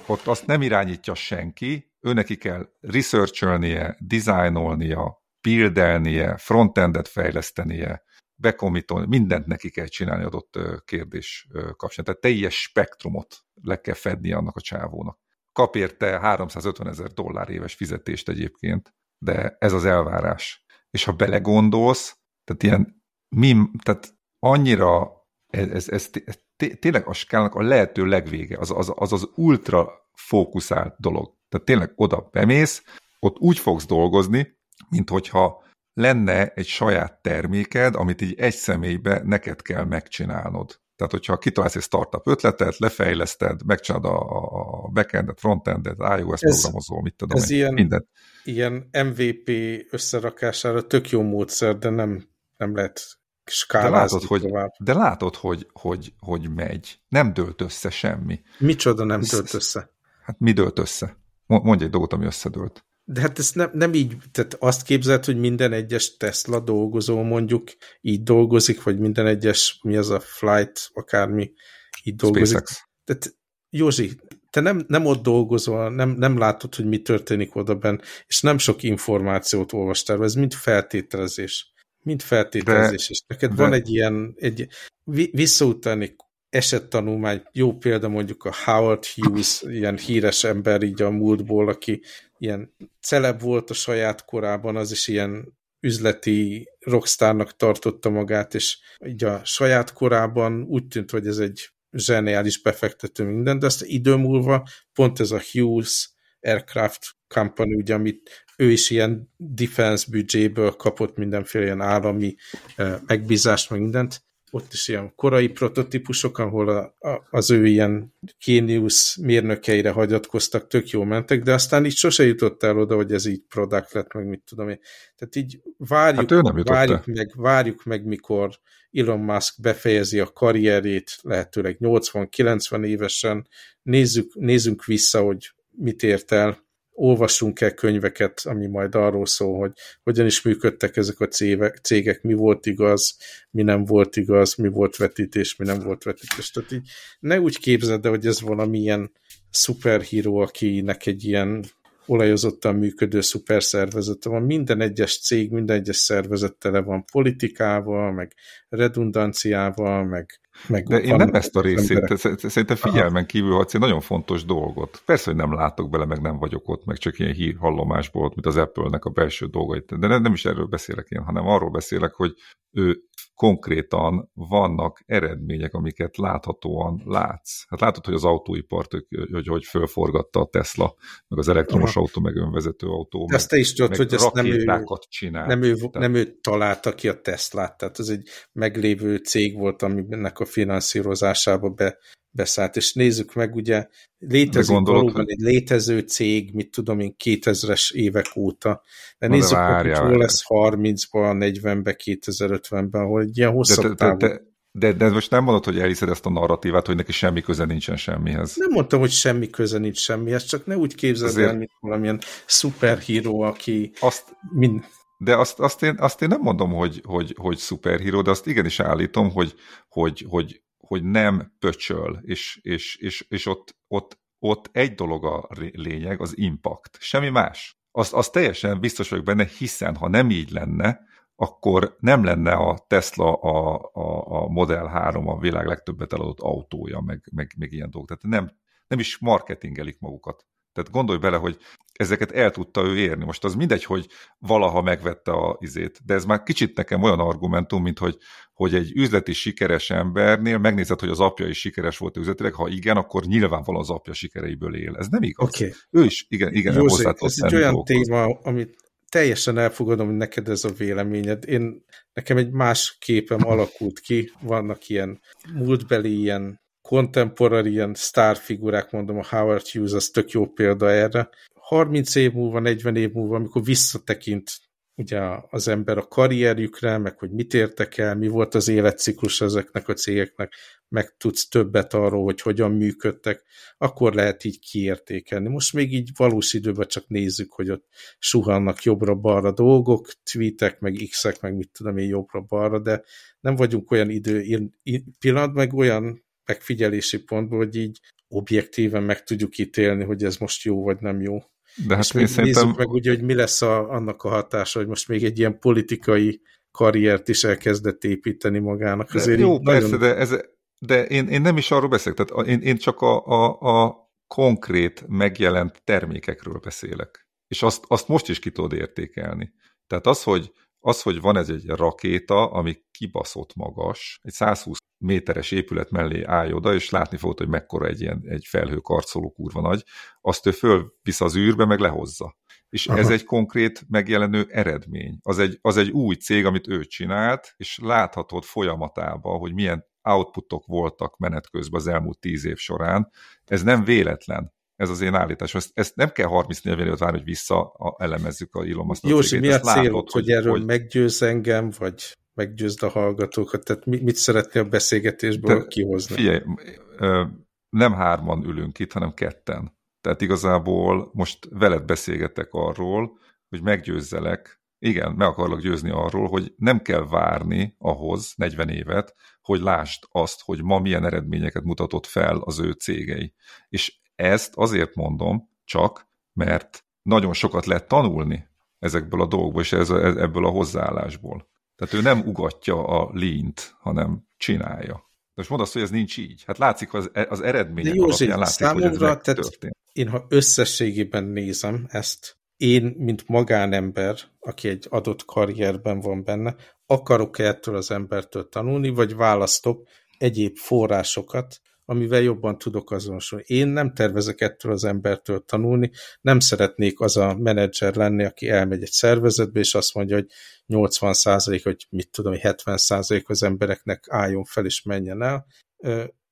Ott azt nem irányítja senki, ő neki kell researcholnie, designolnia, buildelnie, frontendet fejlesztenie, bekomitolni, mindent neki kell csinálni adott kérdés kapcsán. Tehát teljes spektrumot le kell fedni annak a csávónak. Kap érte 350 ezer dollár éves fizetést egyébként, de ez az elvárás. És ha belegondolsz, tehát ilyen, mi, tehát annyira ez, ez, ez, ez tényleg a skálának a lehető legvége, az az, az, az ultra fókuszált dolog. Tehát tényleg oda bemész, ott úgy fogsz dolgozni, mint hogyha lenne egy saját terméked, amit így egy személybe neked kell megcsinálnod. Tehát, hogyha kitalálsz egy startup ötletet, lefejleszted, megcsinálod a backendet, frontendet, iOS ez, programozó, mit tudom ez én, ilyen, mindent. ilyen MVP összerakására tök jó módszer, de nem, nem lehet skálázni de látod, hogy, De látod, hogy, hogy, hogy megy. Nem dőlt össze semmi. Micsoda nem dőlt össze? Hát mi dőlt össze? Mondj egy dolgot, ami összedőlt. De hát ez nem, nem így, tehát azt képzelt, hogy minden egyes Tesla dolgozó mondjuk így dolgozik, vagy minden egyes, mi az a flight, akármi így dolgozik. SpaceX. Tehát Józsi, te nem, nem ott dolgozol, nem, nem látod, hogy mi történik odaben, és nem sok információt olvastál, ez mind feltételezés. Mind feltételezés, de, és neked. de, van egy ilyen, egy, visszautalni esettanulmány, jó példa mondjuk a Howard Hughes, ilyen híres ember így a múltból, aki ilyen celeb volt a saját korában, az is ilyen üzleti rockstárnak tartotta magát, és így a saját korában úgy tűnt, hogy ez egy zseniális befektető minden, de azt idő múlva pont ez a Hughes Aircraft Company, ugye, amit ő is ilyen defense büdzséből kapott mindenféle ilyen állami megbízást, meg mindent, ott is ilyen korai prototípusok, ahol a, a, az ő ilyen Genius mérnökeire hagyatkoztak, tök jó mentek, de aztán így sose jutott el oda, hogy ez így product lett, meg mit tudom én. Tehát így várjuk, hát várjuk, meg, várjuk meg, mikor Elon Musk befejezi a karrierét, lehetőleg 80-90 évesen, nézzük, nézzünk vissza, hogy mit ért el, olvassunk-e könyveket, ami majd arról szól, hogy hogyan is működtek ezek a cégek, cégek, mi volt igaz, mi nem volt igaz, mi volt vetítés, mi nem volt vetítés. Tehát így ne úgy képzeld, hogy ez valamilyen szuperhíró, akinek egy ilyen olajozottan működő szuperszervezete van. Minden egyes cég, minden egyes szervezet tele van politikával, meg redundanciával, meg meg De én nem ezt a részét, szerintem figyelmen kívül hagysz egy nagyon fontos dolgot. Persze, hogy nem látok bele, meg nem vagyok ott, meg csak ilyen hírhallomásból, mint az Apple-nek a belső dolgait. De nem, nem is erről beszélek én, hanem arról beszélek, hogy ő konkrétan vannak eredmények, amiket láthatóan látsz. Hát látod, hogy az autóipart, hogy, hogy fölforgatta a Tesla, meg az elektromos Aha. autó, meg önvezető autó. De ezt te is tudod, hogy ezt nem ő, csinál. Nem ő, tehát... nem ő találta ki a Teslát, tehát ez egy meglévő cég volt, aminek a finanszírozásába be, beszállt, és nézzük meg, ugye létezik valóban egy létező cég, mit tudom én, 2000-es évek óta, de Na nézzük, de hogy hol lesz 30-ban, 40-ben, 2050-ben, ahol egy ilyen hosszabb de, de, de, de, de most nem mondod, hogy elhiszed ezt a narratívát, hogy neki semmi köze nincsen semmihez. Nem mondtam, hogy semmi köze nincs semmihez, csak ne úgy képzeld Azért... el, mint valamilyen szuperhíró, aki azt, mind... De azt, azt, én, azt én nem mondom, hogy, hogy, hogy szuperhíró, de azt igenis állítom, hogy, hogy, hogy hogy nem pöcsöl, és, és, és, és ott, ott, ott egy dolog a lényeg, az impact. Semmi más. Azt, azt teljesen biztos vagyok benne, hiszen ha nem így lenne, akkor nem lenne a Tesla a, a, a Model 3 a világ legtöbbet eladott autója, meg, meg, meg ilyen dolgok. Tehát nem, nem is marketingelik magukat. Tehát gondolj bele, hogy ezeket el tudta ő érni. Most az mindegy, hogy valaha megvette a izét, de ez már kicsit nekem olyan argumentum, mint hogy, hogy egy üzleti sikeres embernél megnézed, hogy az apja is sikeres volt üzletileg, ha igen, akkor nyilvánvalóan az apja sikereiből él. Ez nem igaz. Okay. Ő is, igen, igen, József, ez egy olyan dolgozni. téma, amit teljesen elfogadom, hogy neked ez a véleményed. Én, nekem egy más képem alakult ki, vannak ilyen múltbeli ilyen contemporary ilyen sztárfigurák, mondom, a Howard Hughes az tök jó példa erre. 30 év múlva, 40 év múlva, amikor visszatekint ugye az ember a karrierjükre, meg hogy mit értek el, mi volt az életciklus ezeknek a cégeknek, meg tudsz többet arról, hogy hogyan működtek, akkor lehet így kiértékelni. Most még így valós időben csak nézzük, hogy ott suhannak jobbra-balra dolgok, tweetek, meg x-ek, meg mit tudom én jobbra-balra, de nem vagyunk olyan idő pillanat, meg olyan megfigyelési pontból, hogy így objektíven meg tudjuk ítélni, hogy ez most jó vagy nem jó. De hát és még szerintem... nézzük meg ugye, hogy mi lesz a, annak a hatása, hogy most még egy ilyen politikai karriert is elkezdett építeni magának. De Azért jó, persze, nagyon... de, ez, de én, én nem is arról beszélek, tehát én, én csak a, a, a konkrét megjelent termékekről beszélek. És azt, azt most is ki tudod értékelni. Tehát az, hogy az, hogy van ez egy rakéta, ami kibaszott magas, egy 120 méteres épület mellé állj oda, és látni fogod, hogy mekkora egy ilyen egy felhő karcoló kurva nagy, azt ő fölvisz az űrbe, meg lehozza. És Aha. ez egy konkrét megjelenő eredmény. Az egy, az egy új cég, amit ő csinált, és láthatod folyamatában, hogy milyen outputok voltak menet közben az elmúlt tíz év során. Ez nem véletlen ez az én állításom. Ezt, ezt nem kell 34 évet várni, hogy vissza elemezzük a Elon Musk Józsi, mi a cél, hogy, hogy erről hogy... meggyőz engem, vagy meggyőzd a hallgatókat? Tehát mit szeretnél a beszélgetésből De kihozni? Figyelj, nem hárman ülünk itt, hanem ketten. Tehát igazából most veled beszélgetek arról, hogy meggyőzzelek, igen, meg akarlak győzni arról, hogy nem kell várni ahhoz 40 évet, hogy lásd azt, hogy ma milyen eredményeket mutatott fel az ő cégei. És ezt azért mondom csak, mert nagyon sokat lehet tanulni ezekből a dolgokból, és ez ebből a hozzáállásból. Tehát ő nem ugatja a línt, hanem csinálja. De most mondd azt, hogy ez nincs így. Hát látszik, az, az eredmények jó, alapján látszik, számomra, hogy ez tehát Én, ha összességében nézem ezt, én, mint magánember, aki egy adott karrierben van benne, akarok -e ettől az embertől tanulni, vagy választok egyéb forrásokat, amivel jobban tudok azonosulni. Én nem tervezek ettől az embertől tanulni, nem szeretnék az a menedzser lenni, aki elmegy egy szervezetbe, és azt mondja, hogy 80 százalék, hogy mit tudom, 70 százalék az embereknek álljon fel és menjen el.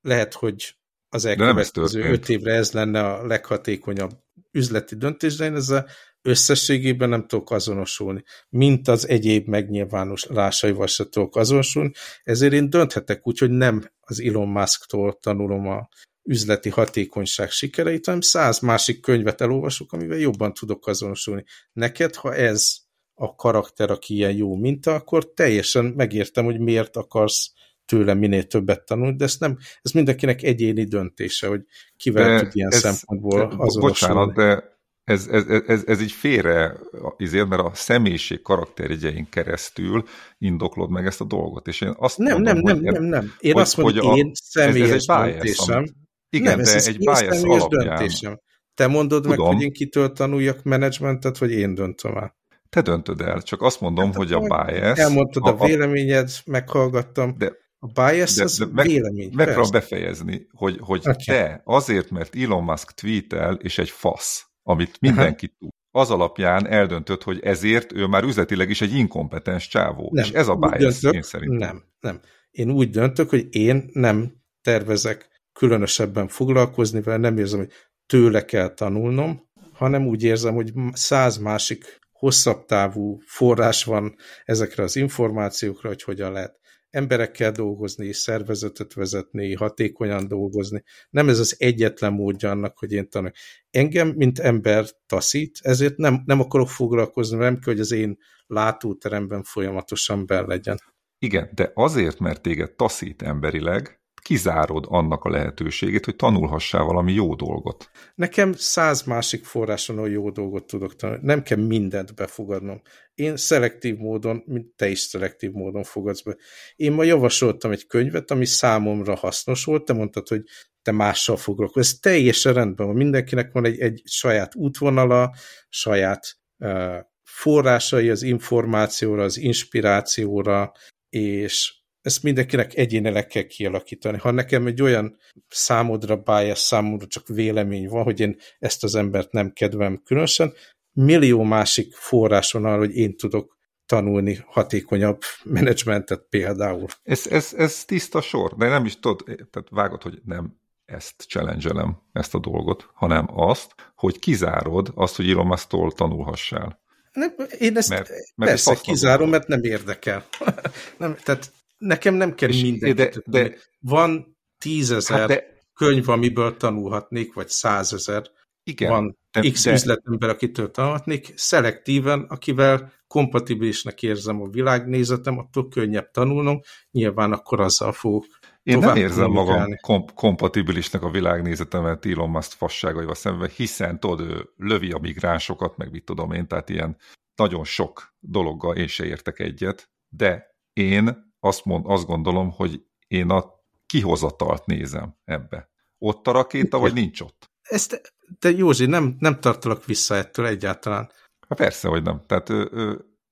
Lehet, hogy az elkövetkező öt évre ez lenne a leghatékonyabb üzleti döntés, de én ezzel összességében nem tudok azonosulni, mint az egyéb megnyilvánulásaival se tudok azonosulni, ezért én dönthetek úgy, hogy nem az Elon Musk-tól tanulom a üzleti hatékonyság sikereit, hanem száz másik könyvet elolvasok, amivel jobban tudok azonosulni. Neked, ha ez a karakter, aki ilyen jó minta, akkor teljesen megértem, hogy miért akarsz tőle minél többet tanulni, de ez nem, ez mindenkinek egyéni döntése, hogy kivel de tud ilyen ez, szempontból azonosulni. Bocsánat, de ez, ez, ez, ez így félre, azért, mert a személyiség karakterjegyein keresztül indoklod meg ezt a dolgot. És én azt nem, mondom, nem, nem, nem, nem. Én hogy, azt mondom, hogy én személyes ez, ez egy döntésem. Amit, igen, nem, de ez egy bias alapján. Döntésem. Te mondod Tudom. meg, hogy én kitől tanuljak menedzsmentet, vagy én döntöm el? Te döntöd el, csak azt mondom, hát, hogy a bias... Elmondtad a, a véleményed, meghallgattam. De a bias de, az de meg, vélemény. Meg kell befejezni, hogy, hogy okay. te azért, mert Elon Musk tweetel, és egy fasz, amit mindenki Aha. tud, az alapján eldöntött, hogy ezért ő már üzletileg is egy inkompetens csávó. Nem, és ez a bias, döntök, én szerintem. Nem, nem. Én úgy döntök, hogy én nem tervezek különösebben foglalkozni vele, nem érzem, hogy tőle kell tanulnom, hanem úgy érzem, hogy száz másik hosszabb távú forrás van ezekre az információkra, hogy hogyan lehet emberekkel dolgozni, szervezetet vezetni, hatékonyan dolgozni. Nem ez az egyetlen módja annak, hogy én tanulok. Engem, mint ember taszít, ezért nem, nem akarok foglalkozni, nem kell, hogy az én látóteremben folyamatosan be legyen. Igen, de azért, mert téged taszít emberileg, kizárod annak a lehetőségét, hogy tanulhassál valami jó dolgot. Nekem száz másik forráson jó dolgot tudok tanulni. Nem kell mindent befogadnom. Én szelektív módon, mint te is szelektív módon fogadsz be. Én ma javasoltam egy könyvet, ami számomra hasznos volt, te mondtad, hogy te mással foglalkozol. Ez teljesen rendben van. Mindenkinek van egy, egy saját útvonala, saját uh, forrásai az információra, az inspirációra, és ezt mindenkinek egyénileg kell kialakítani. Ha nekem egy olyan számodra bias, számodra csak vélemény van, hogy én ezt az embert nem kedvem különösen, millió másik forrás van arra, hogy én tudok tanulni hatékonyabb menedzsmentet például. Ez, ez, ez tiszta sor, de nem is tudod, tehát vágod, hogy nem ezt challenge ezt a dolgot, hanem azt, hogy kizárod azt, hogy Elon Musk-tól tanulhassál. Nem, én ezt mert, mert persze kizárom, mert nem érdekel. nem, tehát nekem nem kell minden. De, de, van tízezer hát de, könyv, amiből tanulhatnék, vagy százezer. Igen. Van de, X de, üzletember, akitől tanulhatnék. Szelektíven, akivel kompatibilisnek érzem a világnézetem, attól könnyebb tanulnom. Nyilván akkor azzal fogok én nem érzem magam kom kompatibilisnek a világnézetemet Elon Musk fasságaival szemben, hiszen tudod, ő lövi a migránsokat, meg mit tudom én, tehát ilyen nagyon sok dologgal én se értek egyet, de én azt, mond, azt gondolom, hogy én a kihozatalt nézem ebbe. Ott a rakéta, vagy nincs ott? Ezt, de Józsi, nem, nem tartalak vissza ettől egyáltalán. Hát persze, hogy nem. Tehát,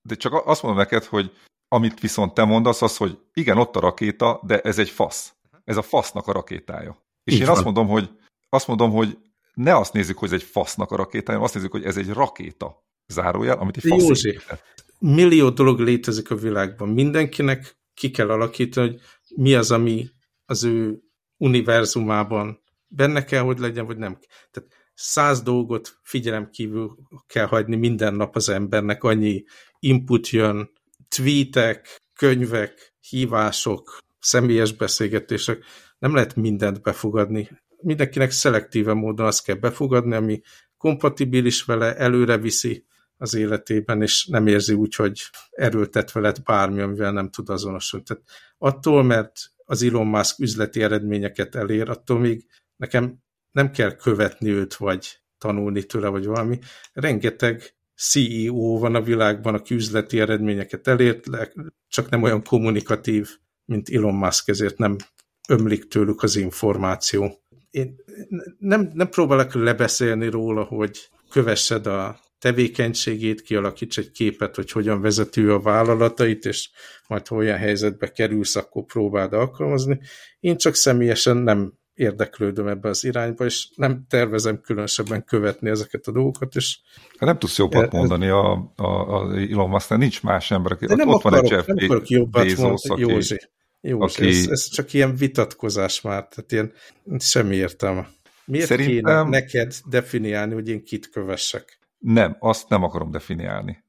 de csak azt mondom neked, hogy amit viszont te mondasz, az, hogy igen, ott a rakéta, de ez egy fasz. Ez a fasznak a rakétája. És Így én van. azt mondom, hogy azt mondom, hogy ne azt nézzük, hogy ez egy fasznak a rakétája, azt nézzük, hogy ez egy rakéta. Zárójel, amit egy fasz Józsi, millió dolog létezik a világban. Mindenkinek ki kell alakítani, hogy mi az, ami az ő univerzumában benne kell, hogy legyen, vagy nem. Tehát száz dolgot figyelem kívül kell hagyni minden nap az embernek, annyi input jön, tweetek, könyvek, hívások, személyes beszélgetések, nem lehet mindent befogadni. Mindenkinek szelektíve módon azt kell befogadni, ami kompatibilis vele, előre viszi az életében, és nem érzi úgy, hogy erőltet veled bármi, amivel nem tud azonosulni. Tehát attól, mert az Elon Musk üzleti eredményeket elér, attól még nekem nem kell követni őt, vagy tanulni tőle, vagy valami. Rengeteg CEO van a világban, aki üzleti eredményeket elért, csak nem olyan kommunikatív, mint Elon Musk, ezért nem ömlik tőlük az információ. Én nem, nem próbálok lebeszélni róla, hogy kövessed a tevékenységét, kialakíts egy képet, hogy hogyan vezető a vállalatait, és majd ha olyan helyzetbe kerülsz, akkor próbáld alkalmazni. Én csak személyesen nem érdeklődöm ebbe az irányba, és nem tervezem különösebben követni ezeket a dolgokat. És hát nem tudsz jobbat ez... mondani a, a, a Elon musk nincs más ember, aki De nem ott akarok, van egy Jeff nem akarok jobbat Bezos, mondani, Józsi. Józsi aki... ez, ez, csak ilyen vitatkozás már, tehát ilyen semmi értelme. Miért Szerintem... kéne neked definiálni, hogy én kit kövessek? Nem, azt nem akarom definiálni.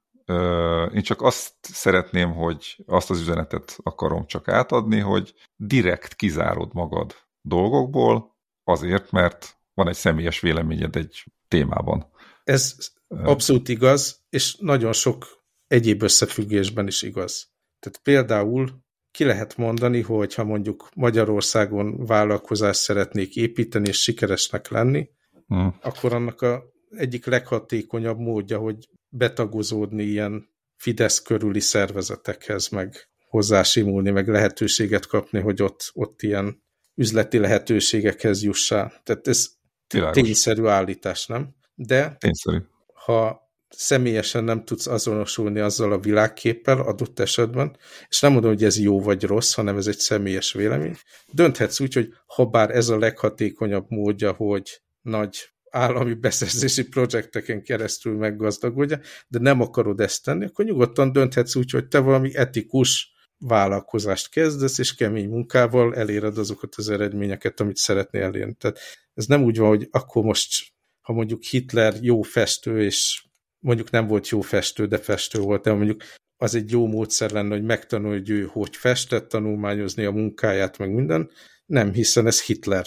Én csak azt szeretném, hogy azt az üzenetet akarom csak átadni, hogy direkt kizárod magad dolgokból, azért, mert van egy személyes véleményed egy témában. Ez abszolút igaz, és nagyon sok egyéb összefüggésben is igaz. Tehát például ki lehet mondani, hogy ha mondjuk Magyarországon vállalkozást szeretnék építeni és sikeresnek lenni, hmm. akkor annak a egyik leghatékonyabb módja, hogy betagozódni ilyen Fidesz körüli szervezetekhez, meg hozzásimulni, meg lehetőséget kapni, hogy ott, ott ilyen üzleti lehetőségekhez jussál. Tehát ez Világos. tényszerű állítás, nem? De tényszerű. ha személyesen nem tudsz azonosulni azzal a világképpel adott esetben, és nem mondom, hogy ez jó vagy rossz, hanem ez egy személyes vélemény, dönthetsz úgy, hogy ha bár ez a leghatékonyabb módja, hogy nagy állami beszerzési projekteken keresztül meggazdagodja, de nem akarod ezt tenni, akkor nyugodtan dönthetsz úgy, hogy te valami etikus vállalkozást kezdesz, és kemény munkával eléred azokat az eredményeket, amit szeretnél elérni. Tehát ez nem úgy van, hogy akkor most, ha mondjuk Hitler jó festő, és mondjuk nem volt jó festő, de festő volt, de mondjuk az egy jó módszer lenne, hogy megtanulj, hogy ő hogy festett, tanulmányozni a munkáját, meg minden. Nem, hiszen ez Hitler.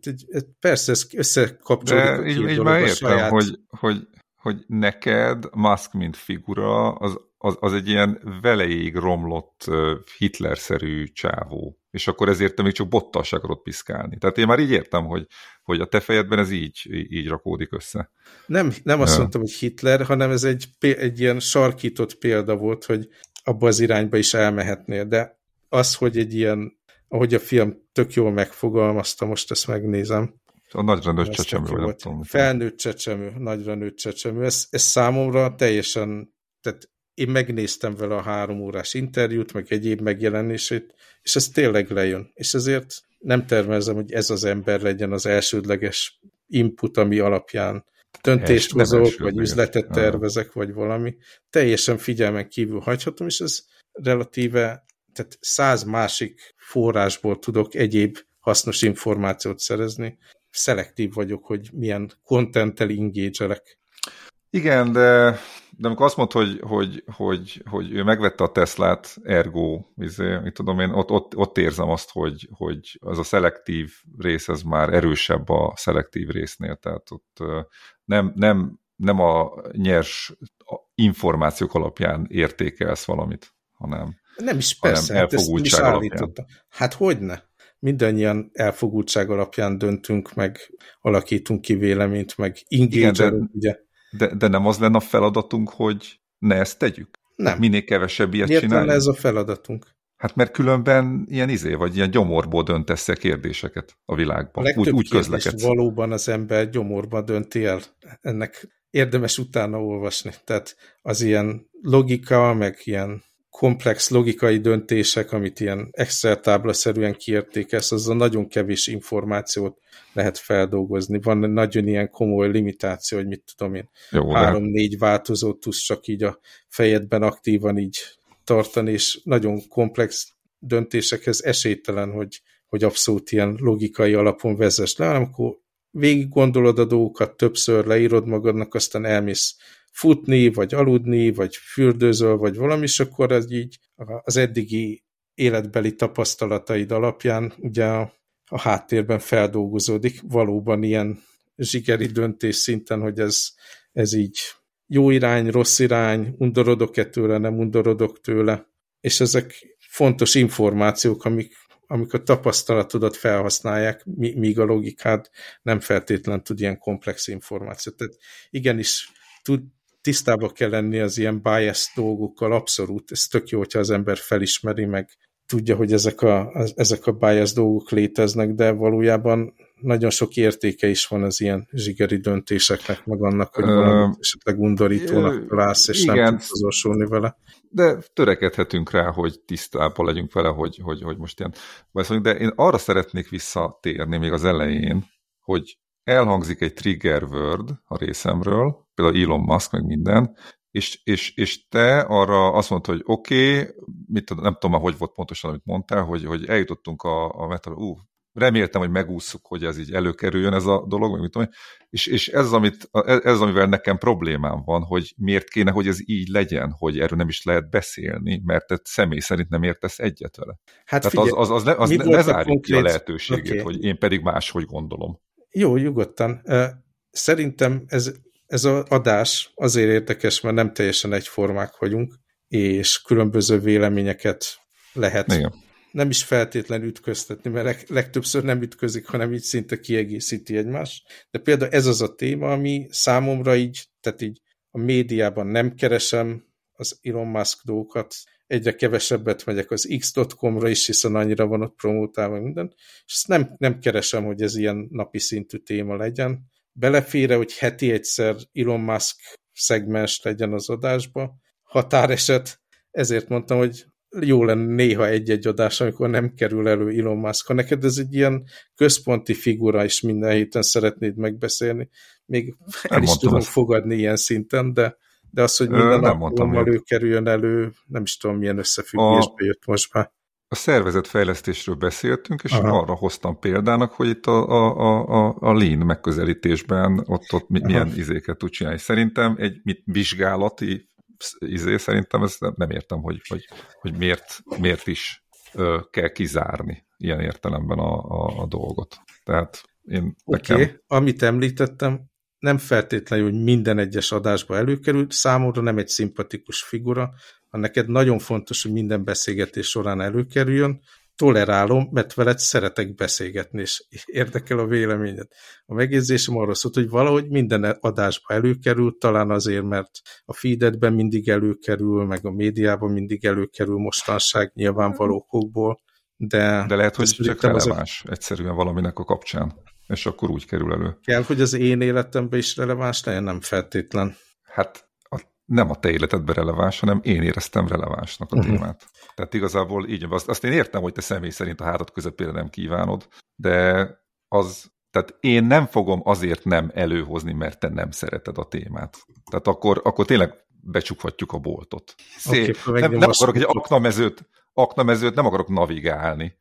Tehát persze ez összekapcsolódik De így, így már értem, saját... hogy, hogy, hogy neked Musk, mint figura, az, az, az egy ilyen veleig romlott Hitler-szerű csávó. És akkor ezért te még csak bottal se akarod piszkálni. Tehát én már így értem, hogy, hogy a te fejedben ez így, így rakódik össze. Nem, nem azt mondtam, hogy Hitler, hanem ez egy, egy ilyen sarkított példa volt, hogy abba az irányba is elmehetnél. De az, hogy egy ilyen, ahogy a film tök jól megfogalmazta, most ezt megnézem, a nagyra nőtt csecsemő, nem tudom. Felnőtt csecsemő, nagyra nőtt csecsemő. Ez, ez számomra teljesen, tehát én megnéztem vele a három órás interjút, meg egyéb megjelenését, és ez tényleg lejön. És ezért nem tervezem, hogy ez az ember legyen az elsődleges input, ami alapján döntést hozok, vagy üzletet tervezek, vagy valami. Teljesen figyelmen kívül hagyhatom, és ez relatíve, tehát száz másik forrásból tudok egyéb hasznos információt szerezni, szelektív vagyok, hogy milyen contenttel engage Igen, de, de amikor azt mondta, hogy, hogy, hogy, hogy ő megvette a Teslát, ergo, izé, mit tudom én, ott, ott, ott érzem azt, hogy, hogy az a szelektív rész, ez már erősebb a szelektív résznél, tehát ott nem, nem, nem a nyers információk alapján értékelsz valamit, hanem nem is persze, hát ezt is állította. Hát hogyne? mindannyian elfogultság alapján döntünk, meg alakítunk ki véleményt, meg engage ugye. De, de nem az lenne a feladatunk, hogy ne ezt tegyük? Nem. Minél kevesebb ilyet Miért csináljuk? ez a feladatunk? Hát mert különben ilyen izé, vagy ilyen gyomorból döntesz -e kérdéseket a világban. A úgy, úgy közlekedsz. valóban az ember gyomorba dönti el. Ennek érdemes utána olvasni. Tehát az ilyen logika, meg ilyen komplex logikai döntések, amit ilyen Excel táblaszerűen kiértékelsz, a nagyon kevés információt lehet feldolgozni. Van nagyon ilyen komoly limitáció, hogy mit tudom én, három-négy változót tudsz csak így a fejedben aktívan így tartani, és nagyon komplex döntésekhez esélytelen, hogy, hogy abszolút ilyen logikai alapon vezess le, hanem akkor végig gondolod a dolgokat, többször leírod magadnak, aztán elmész futni, vagy aludni, vagy fürdőzöl, vagy valami, és akkor ez így az eddigi életbeli tapasztalataid alapján ugye a, a háttérben feldolgozódik valóban ilyen zsigeri döntés szinten, hogy ez, ez így jó irány, rossz irány, undorodok-e tőle, nem undorodok tőle, és ezek fontos információk, amik, amik a tapasztalatodat felhasználják, míg a logikád nem feltétlen tud ilyen komplex információt. Tehát igenis tud, tisztába kell lenni az ilyen bias dolgokkal, abszolút. Ez tök jó, hogyha az ember felismeri, meg tudja, hogy ezek a, ezek a bias dolgok léteznek, de valójában nagyon sok értéke is van az ilyen zsigeri döntéseknek, meg annak, hogy valamit esetleg undorítónak találsz, és igen, nem tudsz azonosulni vele. De törekedhetünk rá, hogy tisztában legyünk vele, hogy, hogy, hogy most ilyen... De én arra szeretnék visszatérni még az elején, hogy elhangzik egy trigger word a részemről, például Elon Musk, meg minden, és, és, és te arra azt mondtad, hogy oké, okay, mit, nem tudom már, hogy volt pontosan, amit mondtál, hogy, hogy eljutottunk a, a metal, ú, reméltem, hogy megúszuk, hogy ez így előkerüljön ez a dolog, meg mit tudom, és, és ez, amit, ez, amivel nekem problémám van, hogy miért kéne, hogy ez így legyen, hogy erről nem is lehet beszélni, mert te személy szerint nem értesz egyet vele. Hát Tehát figyelj, az, az, az, ne, az ne, ne zárjuk ki a lehetőségét, okay. hogy én pedig máshogy gondolom. Jó, nyugodtan. Szerintem ez, ez az adás azért érdekes, mert nem teljesen egyformák vagyunk, és különböző véleményeket lehet Igen. nem is feltétlen ütköztetni, mert legtöbbször nem ütközik, hanem így szinte kiegészíti egymást. De például ez az a téma, ami számomra így, tehát így a médiában nem keresem az Elon Musk dolgokat, egyre kevesebbet megyek az x.com-ra is, hiszen annyira van ott promótálva minden, és ezt nem, nem keresem, hogy ez ilyen napi szintű téma legyen. Belefére, hogy heti egyszer Elon Musk szegmens legyen az adásba, határeset, ezért mondtam, hogy jó lenne néha egy-egy adás, amikor nem kerül elő Elon Musk. Ha neked ez egy ilyen központi figura, és minden héten szeretnéd megbeszélni, még el nem is tudom ezt. fogadni ilyen szinten, de de az, hogy minden alkalommal ő kerüljön elő, nem is tudom, milyen összefüggésbe a, jött most már. A szervezetfejlesztésről beszéltünk, és Aha. arra hoztam példának, hogy itt a, a, a, a lean megközelítésben ott, ott Aha. milyen izéket tud csinálni. Szerintem egy mit, vizsgálati izé, szerintem ezt nem, értem, hogy, hogy, hogy miért, miért is ö, kell kizárni ilyen értelemben a, a, a dolgot. Tehát én okay. amit említettem, nem feltétlenül, hogy minden egyes adásba előkerül, számomra nem egy szimpatikus figura, hanem neked nagyon fontos, hogy minden beszélgetés során előkerüljön, tolerálom, mert veled szeretek beszélgetni, és érdekel a véleményed. A megjegyzésem arra szólt, hogy valahogy minden adásba előkerül, talán azért, mert a feededben mindig előkerül, meg a médiában mindig előkerül mostanság nyilvánvaló okokból, de... De lehet, hogy csak releváns az... egyszerűen valaminek a kapcsán, és akkor úgy kerül elő. Kell, hogy az én életemben is releváns legyen, nem feltétlen. Hát nem a te életedben releváns, hanem én éreztem relevánsnak a uh mhm. -huh. témát. Tehát igazából így, azt, azt én értem, hogy te személy szerint a hátad közepére nem kívánod, de az, tehát én nem fogom azért nem előhozni, mert te nem szereted a témát. Tehát akkor, akkor tényleg becsukhatjuk a boltot. Szép. Okay, nem, nem akarok egy aknamezőt, aknamezőt nem akarok navigálni.